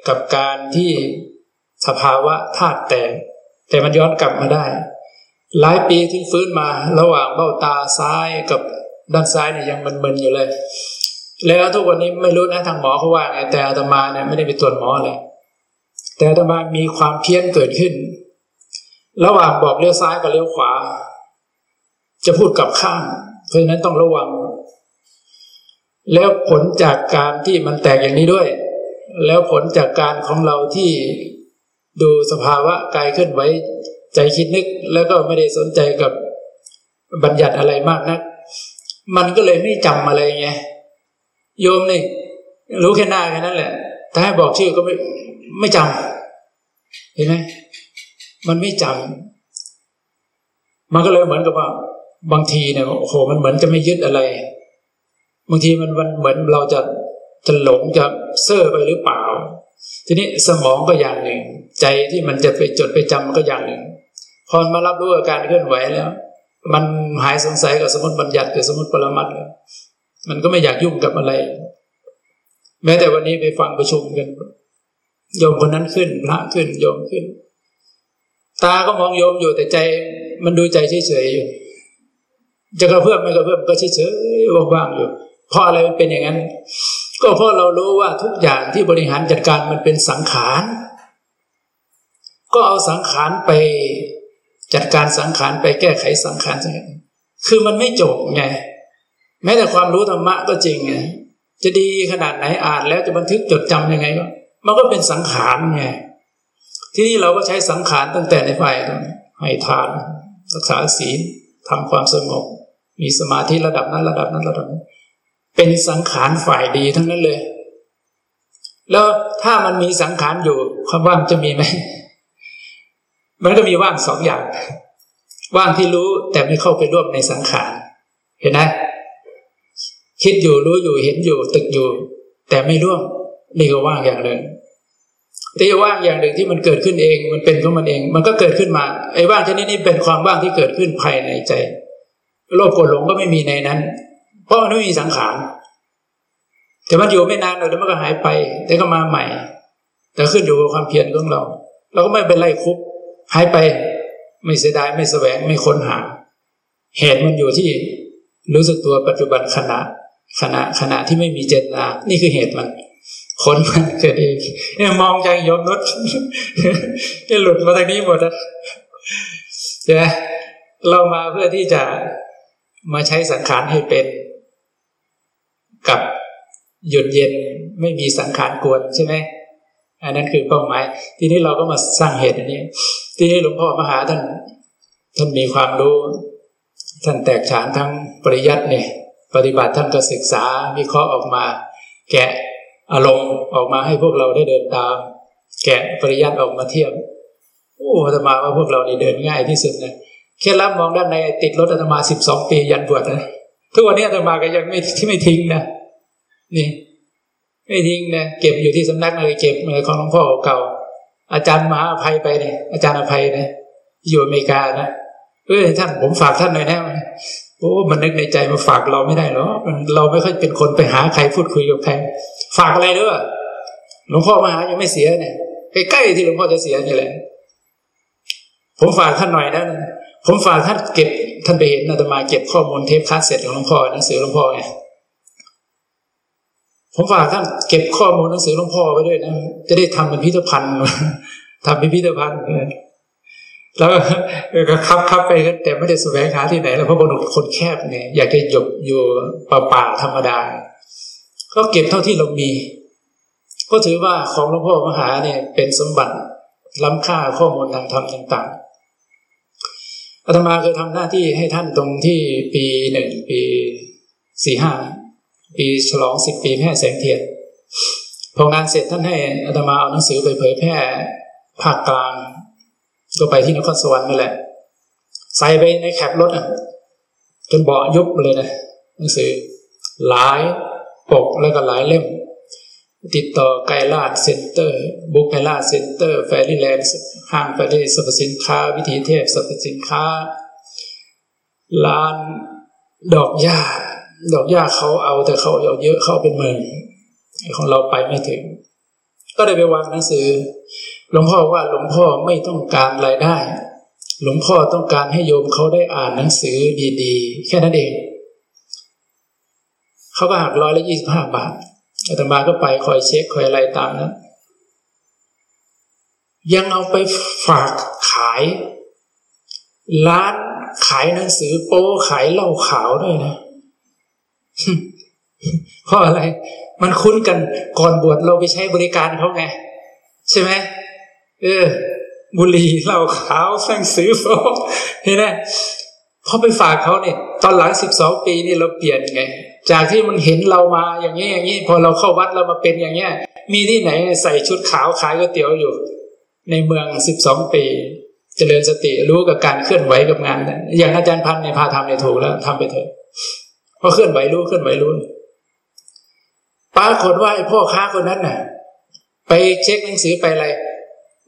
กับการที่สภาวะธาตุแต่แต่มันย้อนกลับมาได้ หลายปีที่ฟื้นมาระหว่างเบ้าตาซ้ายกับด้านซ้ายเนี่ยยังมึนๆอยู่เลย แล้วทุกวันนี้ไม่รู้นะทางหมอเขาว่าไงแต่อาตมาเนี่ยไม่ได้ไปตรวจหมอเลยแต่อาตมามีความเพี้ยนเกิดขึ้น ระหว่างบอกเลี้ยวซ้ายกับเลี้ยวขวา จะพูดกับข้าง ราะฉะนั้นต้องระวัง แล้วผลจากการที่มันแตกอย่างนี้ด้วย แล้วผลจากการของเราที่ดูสภาวะกายเคลื่อนไหวใจคิดนึก แล้วก็ไม่ได้สนใจกับบัญญัติอะไรมากนะัก มันก็เลยไม่จำอะไรไงโยมนี่ รู้แค่หน้าแค่นั้นแหละ ถ้าให้บอกชื่อก็ไม่ไม่จำเห็นไหมมันไม่จำมันก็เลยเหมือนกับว่า บางทีเนี่ยโอ้โหมันเหมือนจะไม่ยึดอะไร บางทีมันมันเหมือนเราจะจะหลงจะเซ่อไปหรือเปล่า ทีนี้สมองก็อย่างหนึ่ง ใจที่มันจะไปจดไปจำมันก็อย่างหนึ่ง พอมารับรู้อาการเคลื่อนไหวแล้ว มันหายสงสัยกับสมมติบัญญัติกับสมมติปรมัตเลยมันก็ไม่อยากยุ่งกับอะไร แม้แต่วันนี้ไปฟังประชุมกันโยมคนนั้นขึ้นพระขึ้นโยมขึ้น ตาก็มองโยมอยู่แต่ใจมันดูใจเฉยๆอยู่ จะกระเพื่อมไม่กระเพื่อมก็เฉยๆว่างๆอยู่เพราะอะไรมันเป็นอย่างนั้น ก็เพราะเรารู้ว่าทุกอย่างที่บริหารจัดการมันเป็นสังขารก็เอาสังขารไปจัดการสังขารไปแก้ไขสังขารคือมันไม่จบไงแม้แต่ความรู้ธรรมะก็จริงไงจะดีขนาดไหนอ่านแล้วจะบันทึกจดจํำยังไงก็มันก็เป็นสังขารไงที่นี่เราก็ใช้สังขารตั้งแต่ในฝ่ายให้ทาน รักษาศีลทำความสงบ มีสมาธิระดับนั้นระดับนั้นระดับนั้น เป็นสังขารฝ่ายดีทั้งนั้นเลย แล้วถ้ามันมีสังขารอยู่ความว่างจะมีไหมมันก็มีว่างสองอย่าง ว่างที่รู้แต่ไม่เข้าไปร่วมในสังขารเห็นไหมคิดอยู่รู้อยู่เห็นอยู่ตึกอยู่ แต่ไม่ร่วมนี่ก็ว่างอย่างหนึ่งแต่ว่างอย่างหนึ่งที่มันเกิดขึ้นเอง มันเป็นของมันเอง มันก็เกิดขึ้นมาไอ้ว่างชนิดนี้เป็นความว่างที่เกิดขึ้นภายในใจ โลภโกรธหลงก็ไม่มีในนั้น เพราะมันไม่มีสังขารแต่มันอยู่ไม่นานเลยแล้วมันก็หายไป แต่ก็มาใหม่ แต่ขึ้นอยู่กับความเพียรของเรา เราก็ไม่เป็นไรคุบหายไป ไม่เสียดายไม่แสวงไม่ค้นหา เหตุมันอยู่ที่รู้สึกตัวปัจจุบันขณะขณะขณะที่ไม่มีเจตนา นี่คือเหตุมันค้นมันเกิดเองเนี่ยมองใจยมนุษย์หลุดมาทางนี้หมดนะใช่ไหมเรามาเพื่อที่จะ มาใช้สังขารให้เป็นกับหยุดเย็นไม่มีสังขารกวนใช่ไหมอันนั้นคือเป้าหมาย ทีนี้เราก็มาสร้างเหตุอันนี้ ทีนี้หลวงพ่อมหาท่านท่านมีความรู้ ท่านแตกฉานทั้งปริยัติเนี่ยปฏิบัติท่านก็ศึกษาวิเคราะห์ออกมา แกะอารมณ์ออกมาให้พวกเราได้เดินตาม แกะปริยัติออกมาเทียบโอ้อาตมาว่าพวกเรานี่เดินง่ายที่สุดนะ เคล็ดลับมองด้านในติดรถอาตมาสิบสองปียันบวชนะทุกวันนี้อาตมาก็ยังไม่ที่ไม่ทิ้งนะนี่ ไม่ทิ้งนะเก็บอยู่ที่สำนักเลยเก็บของหลวงพ่อเก่า อาจารย์มหาอภัยไปเนี่ยอาจารย์อภัยนะอยู่อเมริกานะเออท่านผมฝากท่านหน่อยนะโอ้มันนึกในใจมาฝากเราไม่ได้หรอเราไม่ค่อยเป็นคนไปหาใครพูดคุยกับใครฝากอะไรด้วยหลวงพ่อมหายังไม่เสียเนี่ยใกล้ๆที่หลวงพ่อจะเสียนี่แหละผมฝากท่านหน่อยนะ ผมฝากท่านเก็บท่านไปเห็นอาตมาเก็บข้อมูลเทปคาสเซ็ตของหลวงพ่อหนังสือหลวงพ่อไงผมฝากท่านเก็บข้อมูลหนังสือหลวงพ่อไว้ด้วยนะจะได้ทำเป็นพิพิธภัณฑ์ทำพิพิธภัณฑ์แล้วก็คับคับไปแต่ไม่ได้แสวงหาที่ไหนแล้วเพราะบนคนแคบไงอยากจะหยบอยู่ป่าป่าธรรมดา ก็เก็บเท่าที่เรามี ก็ถือว่าของหลวงพ่อมหาเนี่ยเป็นสมบัติล้ำค่าข้อมูลทางธรรมต่าง ๆ อาตมาเคยทำหน้าที่ให้ท่านตรงที่ปีหนึ่งปีสี่ห้าปีฉลองสิบปีแพร่แสงเทียนพองานเสร็จท่านให้อาตมาเอาหนังสือไปเผยแพร่ภาคกลาง ก็ไปที่นครสวรรค์นั่นแหละ ใส่ไปใน cab รถอะจนเบาะยุบเลยนะหนังสือ หลายปกแล้วก็หลายเล่ม ติดต่อไกรลาศเซ็นเตอร์บุ๊กไกรลาศเซ็นเตอร์แฟรี่แลนด์ห้างแฟรี่สรรพสินค้า วิถีเทพสรรพสินค้า ร้านดอกหญ้า ดอกหญ้าเขาเอาแต่เขาเอาเยอะเข้าเป็นเมืองของเราไปไม่ถึง ก็ได้ไปวางหนังสือ หลวงพ่อว่าหลวงพ่อไม่ต้องการรายได้ หลวงพ่อต้องการให้โยมเขาได้อ่านหนังสือดี ๆ แค่นั้นเอง เขาก็หักร้อยละยี่สิบห้าบาท อาตมาก็ไปคอยเช็คคอยอะไรตามนั้นยังเอาไปฝากขาย ร้านขายหนังสือโป้ขายเหล้าขาวด้วยนะเพราะอะไร มันคุ้นกันก่อนบวชเราไปใช้บริการเขาไง ใช่ไหมเออ บุหรี่เหล้าขาวแฟงซื้อโฟเห็นไหม พอไปฝากเขาเนี่ยตอนหลังสิบสองปีนี่เราเปลี่ยนไง จากที่มันเห็นเรามาอย่างนี้อย่างนี้พอเราเข้าวัดเรามาเป็นอย่างเงี้ย มีที่ไหนใส่ชุดขาวขายก๋วยเตี๋ยวอยู่ ในเมืองสิบสองปีเจริญสติรู้กับการเคลื่อนไหวกับงานอย่างอาจารย์พันธ์เนี่ยพาทำเนี่ยถูกแล้วทำไปเถอะพอเคลื่อนไหวรู้เคลื่อนไหวรู้ปรากฏว่าไอ้พ่อค้าคนนั้นน่ะ ไปเช็คหนังสือไปอะไร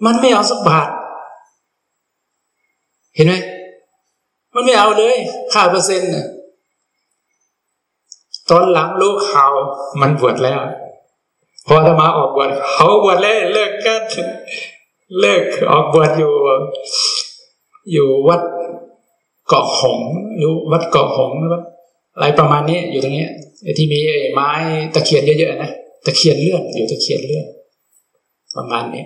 มันไม่เอาสักบาท เห็นไหม มันไม่เอาเลยค่าเปอร์เซ็นต์น่ะตอนหลังรู้ข่าวมันบวชแล้ว พอจะมาออกบวชเขาบวชแล้วเลิกกันเลิกออกบวชอยู่ อยู่วัดเกาะหงหรือวัดเกาะหงวัดอะไรประมาณนี้อยู่ตรงนี้ที่มีไม้ตะเคียนเยอะๆนะตะเคียนเลื่อนอยู่ตะเคียนเลื่อนประมาณนี้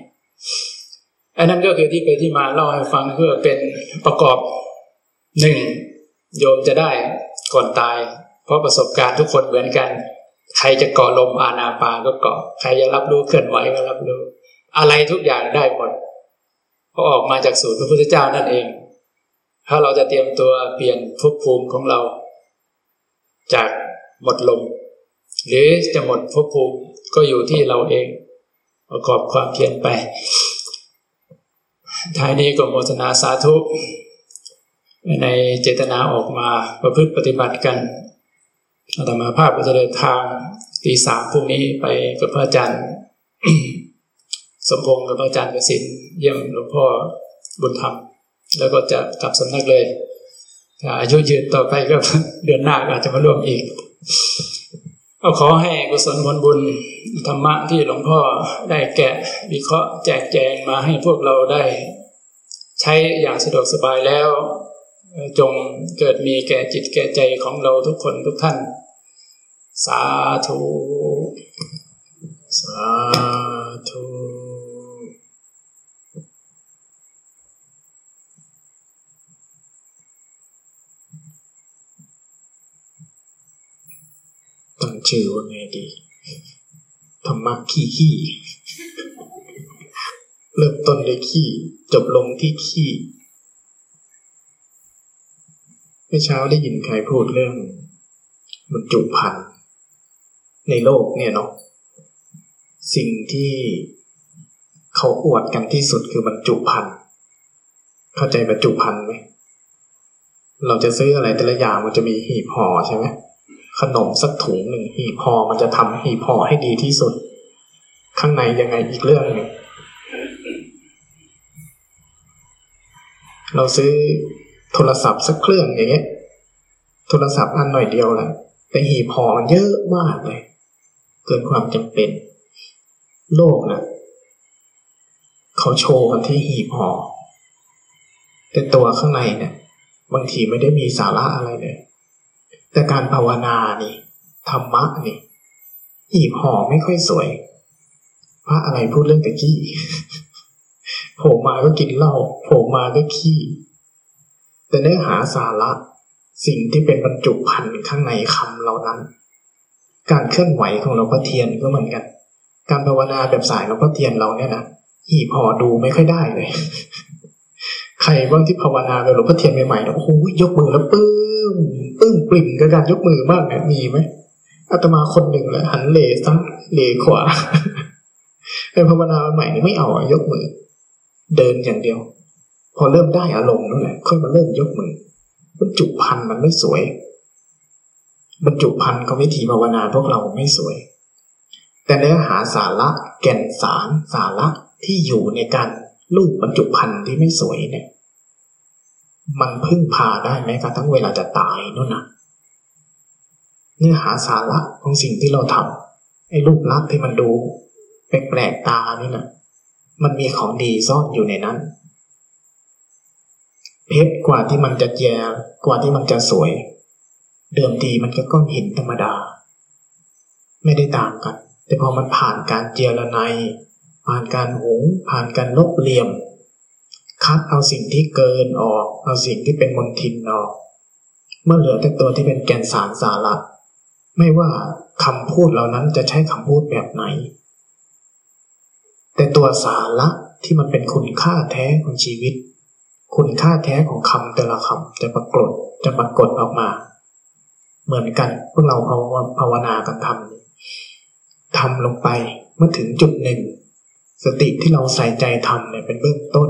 อันนั้นก็คือที่ไปที่มาเล่าให้ฟังเพื่อเป็นประกอบ หนึ่งโยมจะได้ก่อนตาย เพราะประสบการณ์ทุกคนเหมือนกัน ใครจะเกาะลมอาณาปาก็เกาะใครจะรับรู้เคลื่อนไหวก็รับรู้ อะไรทุกอย่างได้หมดเพราะออกมาจากสูตรพระพุทธเจ้านั่นเอง ถ้าเราจะเตรียมตัวเปลี่ยนภพภูมิของเรา จากหมดลม หรือจะหมดภพภูมิก็อยู่ที่เราเอง ประกอบความเพียรไปท้ายนี้ก็โมทนาสาธุ ในเจตนาออกมาประพฤติปฏิบัติกันอาตมาภาพจะเดินทางตีสามพรุ่งนี้ไปกับพระอาจารย์สมพงศ์กับพระอาจารย์กสินเยี่ยมหลวงพ่อบุญธรรม แล้วก็จะกลับสำนักเลยอายุยืนต่อไปก็เดือนหน้าอาจจะมาร่วมอีกก็ขอให้กุศลผลบุญธรรมะที่หลวงพ่อได้แกะวิเคราะห์แจกแจงมาให้พวกเราได้ ใช้อย่างสะดวกสบายแล้ว จงเกิดมีแก่จิตแก่ใจของเราทุกคนทุกท่าน สาธุ สาธุตั้งชื่อว่าไงดี ธรรมะขี้ขี้ เริ่มต้นด้วยขี้ จบลงที่ขี้ เมื่อเช้าได้ยินใครพูดเรื่องมันจุพันในโลกเนี่ยเนาะสิ่งที่เขาอวดกันที่สุดคือบรรจุภัณฑ์เข้าใจบรรจุภัณฑ์ไหมเราจะซื้ออะไรแต่ละอย่างมันจะมีหีบห่อใช่ไหมขนมสักถุงหนึ่งหีบห่อมันจะทำหีบห่อให้ดีที่สุด ข้างในยังไงอีกเรื่องหนึ่งเราซื้อ โทรศัพท์สักเครื่องอย่างเงี้ย โทรศัพท์อันหน่อยเดียวแหละแต่หีบห่อมันเยอะมากเลย เกินความจำเป็น โลกนะเขาโชว์กันที่หีบห่อแต่ตัวข้างในเนี่ย บางทีไม่ได้มีสาระอะไรเลย แต่การภาวนานี่ธรรมะนี่ หีบห่อไม่ค่อยสวยพระอะไรพูดเรื่องตะกี้โผล่มาก็กินเหล้าโผล่มาก็ขี้ แต่เนื้อหาสาระสิ่งที่เป็นบรรจุพันข้างในคำเหล่านั้น การเคลื่อนไหวของหลวงพ่อเทียนก็เหมือนกัน การภาวนาแบบสายหลวงพ่อเทียนเราเนี่ยนะหีบหอดูไม่ค่อยได้เลย ใครบ้างที่ภาวนาแบบหลวงพ่อเทียนใหม่ๆนะโอ้โหยกมือแล้วปึ้มปึ้มปริ่มกับการยกมือมากเนี่ยมีไหมอาตมาคนหนึ่งแหละหันเลซ้ายเลขวาไอ้ภาวนาใหม่ไม่เอายกมือ เดินอย่างเดียว พอเริ่มได้อารมณ์นั่นแหละค่อยมาเริ่มยกมือ บรรจุพันมันไม่สวย บรรจุพันก็วิธีภาวนาพวกเราไม่สวย แต่เนื้อหาสาระแก่นสารสาระที่อยู่ในการรูปบรรจุพันธ์ที่ไม่สวยเนี่ย มันพึ่งพาได้ไหมกระทั่งเวลาจะตายนู่นนะเนื้อหาสาระของสิ่งที่เราทำไอ้รูปลักษณ์ที่มันดูแปลกๆตานี่นะมันมีของดีซ่อนอยู่ในนั้น เพชรกว่าที่มันจะแยกว่าที่มันจะสวย เดิมทีมันก็ก้อนหินธรรมดา ไม่ได้ต่างกัน แต่พอมันผ่านการเจรไนผ่านการหุง ผ่านการลบเหลี่ยม คัดเอาสิ่งที่เกินออก เอาสิ่งที่เป็นมลทินออก เมื่อเหลือแต่ตัวที่เป็นแกนสารสาระไม่ว่าคำพูดเหล่านั้นจะใช้คำพูดแบบไหน แต่ตัวสาระที่มันเป็นคุณค่าแท้ของชีวิต คุณค่าแท้ของคำแต่ละคำจะปรากฏจะปรากฏออกมา เหมือนกันพวกเราภาวนากันทำทำลงไปเมื่อถึงจุดหนึ่ง สติที่เราใส่ใจทำเนี่ยเป็นเบื้องต้น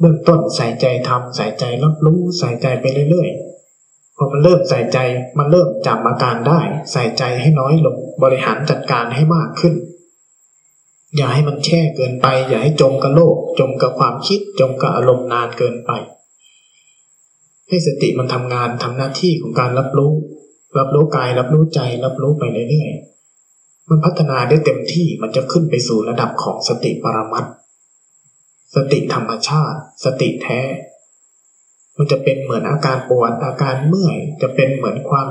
เบื้องต้นใส่ใจทำใส่ใจรับรู้ใส่ใจไปเรื่อยๆพอมันเริ่มใส่ใจมันเริ่มจับอาการได้ ใส่ใจให้น้อยลงบริหารจัดการให้มากขึ้น อย่าให้มันแช่เกินไป อย่าให้จมกับโลก จมกับความคิด จมกับอารมณ์นานเกินไป ให้สติมันทำงานทำหน้าที่ของการรับรู้ รับรู้กาย รับรู้ใจ รับรู้ไปเรื่อยๆมันพัฒนาได้เต็มที่มันจะขึ้นไปสู่ระดับของสติปรมัตสติธรรมชาติ สติแท้ มันจะเป็นเหมือนอาการปวดอาการเมื่อย จะเป็นเหมือนความ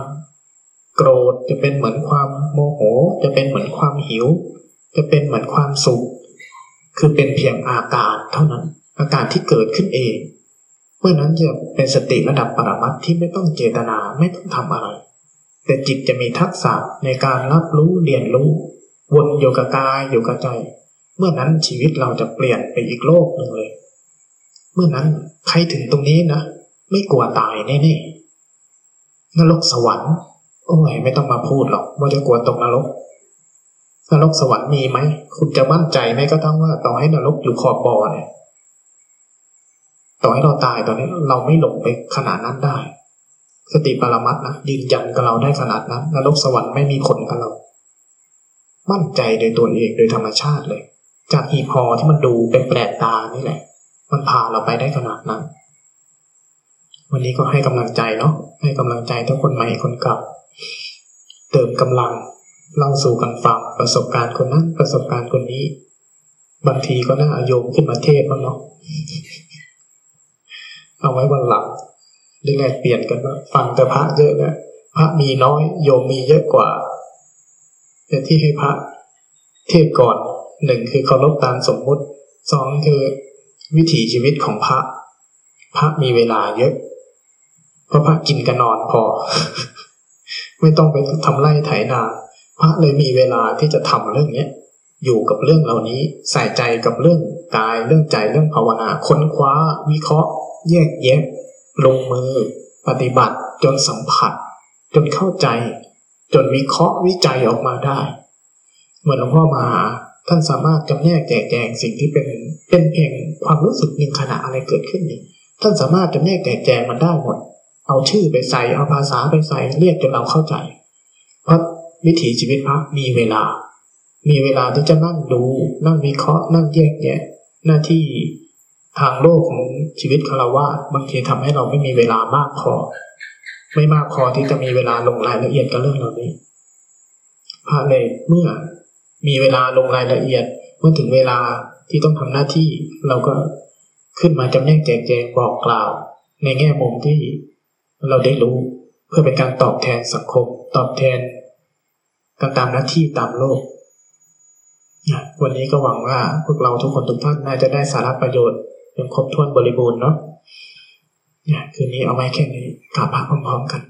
โกรธ จะเป็นเหมือนความโมโห จะเป็นเหมือนความหิว จะเป็นเหมือนความสุข คือเป็นเพียงอาการเท่านั้น อาการที่เกิดขึ้นเอง เมื่อนั้นจะเป็นสติระดับปรมัตที่ไม่ต้องเจตนาไม่ต้องทำอะไร แต่จิตจะมีทักษะในการรับรู้เรียนรู้ วนอยู่กับกายอยู่กับใจ เมื่อนั้นชีวิตเราจะเปลี่ยนไปอีกโลกหนึ่งเลย เมื่อนั้นใครถึงตรงนี้นะ ไม่กลัวตายแน่ๆนรกสวรรค์โอ้ยไม่ต้องมาพูดหรอกว่าจะกลัวตกนรก นรกสวรรค์มีไหม คุณจะมั่นใจไหมก็ต้องว่าต่อให้นรกอยู่ขอบบ่อเนี่ย ต่อให้เราตายตอนนี้เราไม่หลงไปขนาดนั้นได้ สติปรมัตนะยืนยันกับเราได้ขนาดนั้น นรกสวรรค์ไม่มีผลกับเรา มั่นใจโดยตัวเองโดยธรรมชาติเลย จากอีพอที่มันดูเป็นแปลกตานี่แหละ มันพาเราไปได้ขนาดนั้น วันนี้ก็ให้กำลังใจเนาะให้กำลังใจทุกคนใหม่คนเก่าเติมกำลัง เล่าสู่กันฟังประสบการณ์คนนั้นประสบการณ์คนนี้ บางทีก็น่าอาโยมขึ้นมาเทศบ้างเนาะเอาไว้วันหลังหรือไงเปลี่ยนกันว่าฟังแต่พระเยอะนะพระมีน้อยโยมมีเยอะกว่าแต่ที่ให้พระเทศก่อนหนึ่งคือเคารพตามสมมุติสองคือวิถีชีวิตของพระ พระมีเวลาเยอะ เพราะพระกินกันนอนพอ ไม่ต้องไปทำไร่ไถนา ระเลยมีเวลาที่จะทำเรื่องเนี้ยอยู่กับเรื่องเหล่านี้ใส่ใจกับเรื่องกายเรื่องใจเรื่องภาวนาค้นคว้า วิเคราะห์ แยกแยะ ลงมือ ปฏิบัติจนสัมผัส จนเข้าใจ จนวิเคราะห์วิจัยออกมาได้ เหมือนหลวงพ่อมาท่านสามารถจำแนกแจกแจงสิ่งที่เป็นเป็นเพียงความรู้สึกหนึ่งขณะอะไรเกิดขึ้นนี่ท่านสามารถจำแนกแจกแจงมันได้หมด เอาชื่อไปใส่เอาภาษาไปใส่เรียกจนเราเข้าใจ เพราะ วิถีชีวิตพระมีเวลา มีเวลาที่จะนั่งดู นั่งวิเคราะห์นั่งแยกแยะ หน้าที่ทางโลกของชีวิตคารวะบางทีทำให้เราไม่มีเวลามากพอ ไม่มากพอที่จะมีเวลาลงรายละเอียดกับเรื่องเหล่านี้พระเลยเมื่อมีเวลาลงรายละเอียด เมื่อถึงเวลาที่ต้องทำหน้าที่ เราก็ขึ้นมาจำแนกแจกแจงบอกกล่าว ในแง่มุมที่เราได้รู้เพื่อเป็นการตอบแทนสังคม ตอบแทน กันตามหน้าที่ตามโลกนะวันนี้ก็หวังว่าพวกเราทุกคนทุกท่านน่าจะได้สาระประโยชน์อย่างครบถ้วนบริบูรณ์เนาะเนี่ยคืนนี้เอาไว้แค่นี้กลับมาพร้อมๆกัน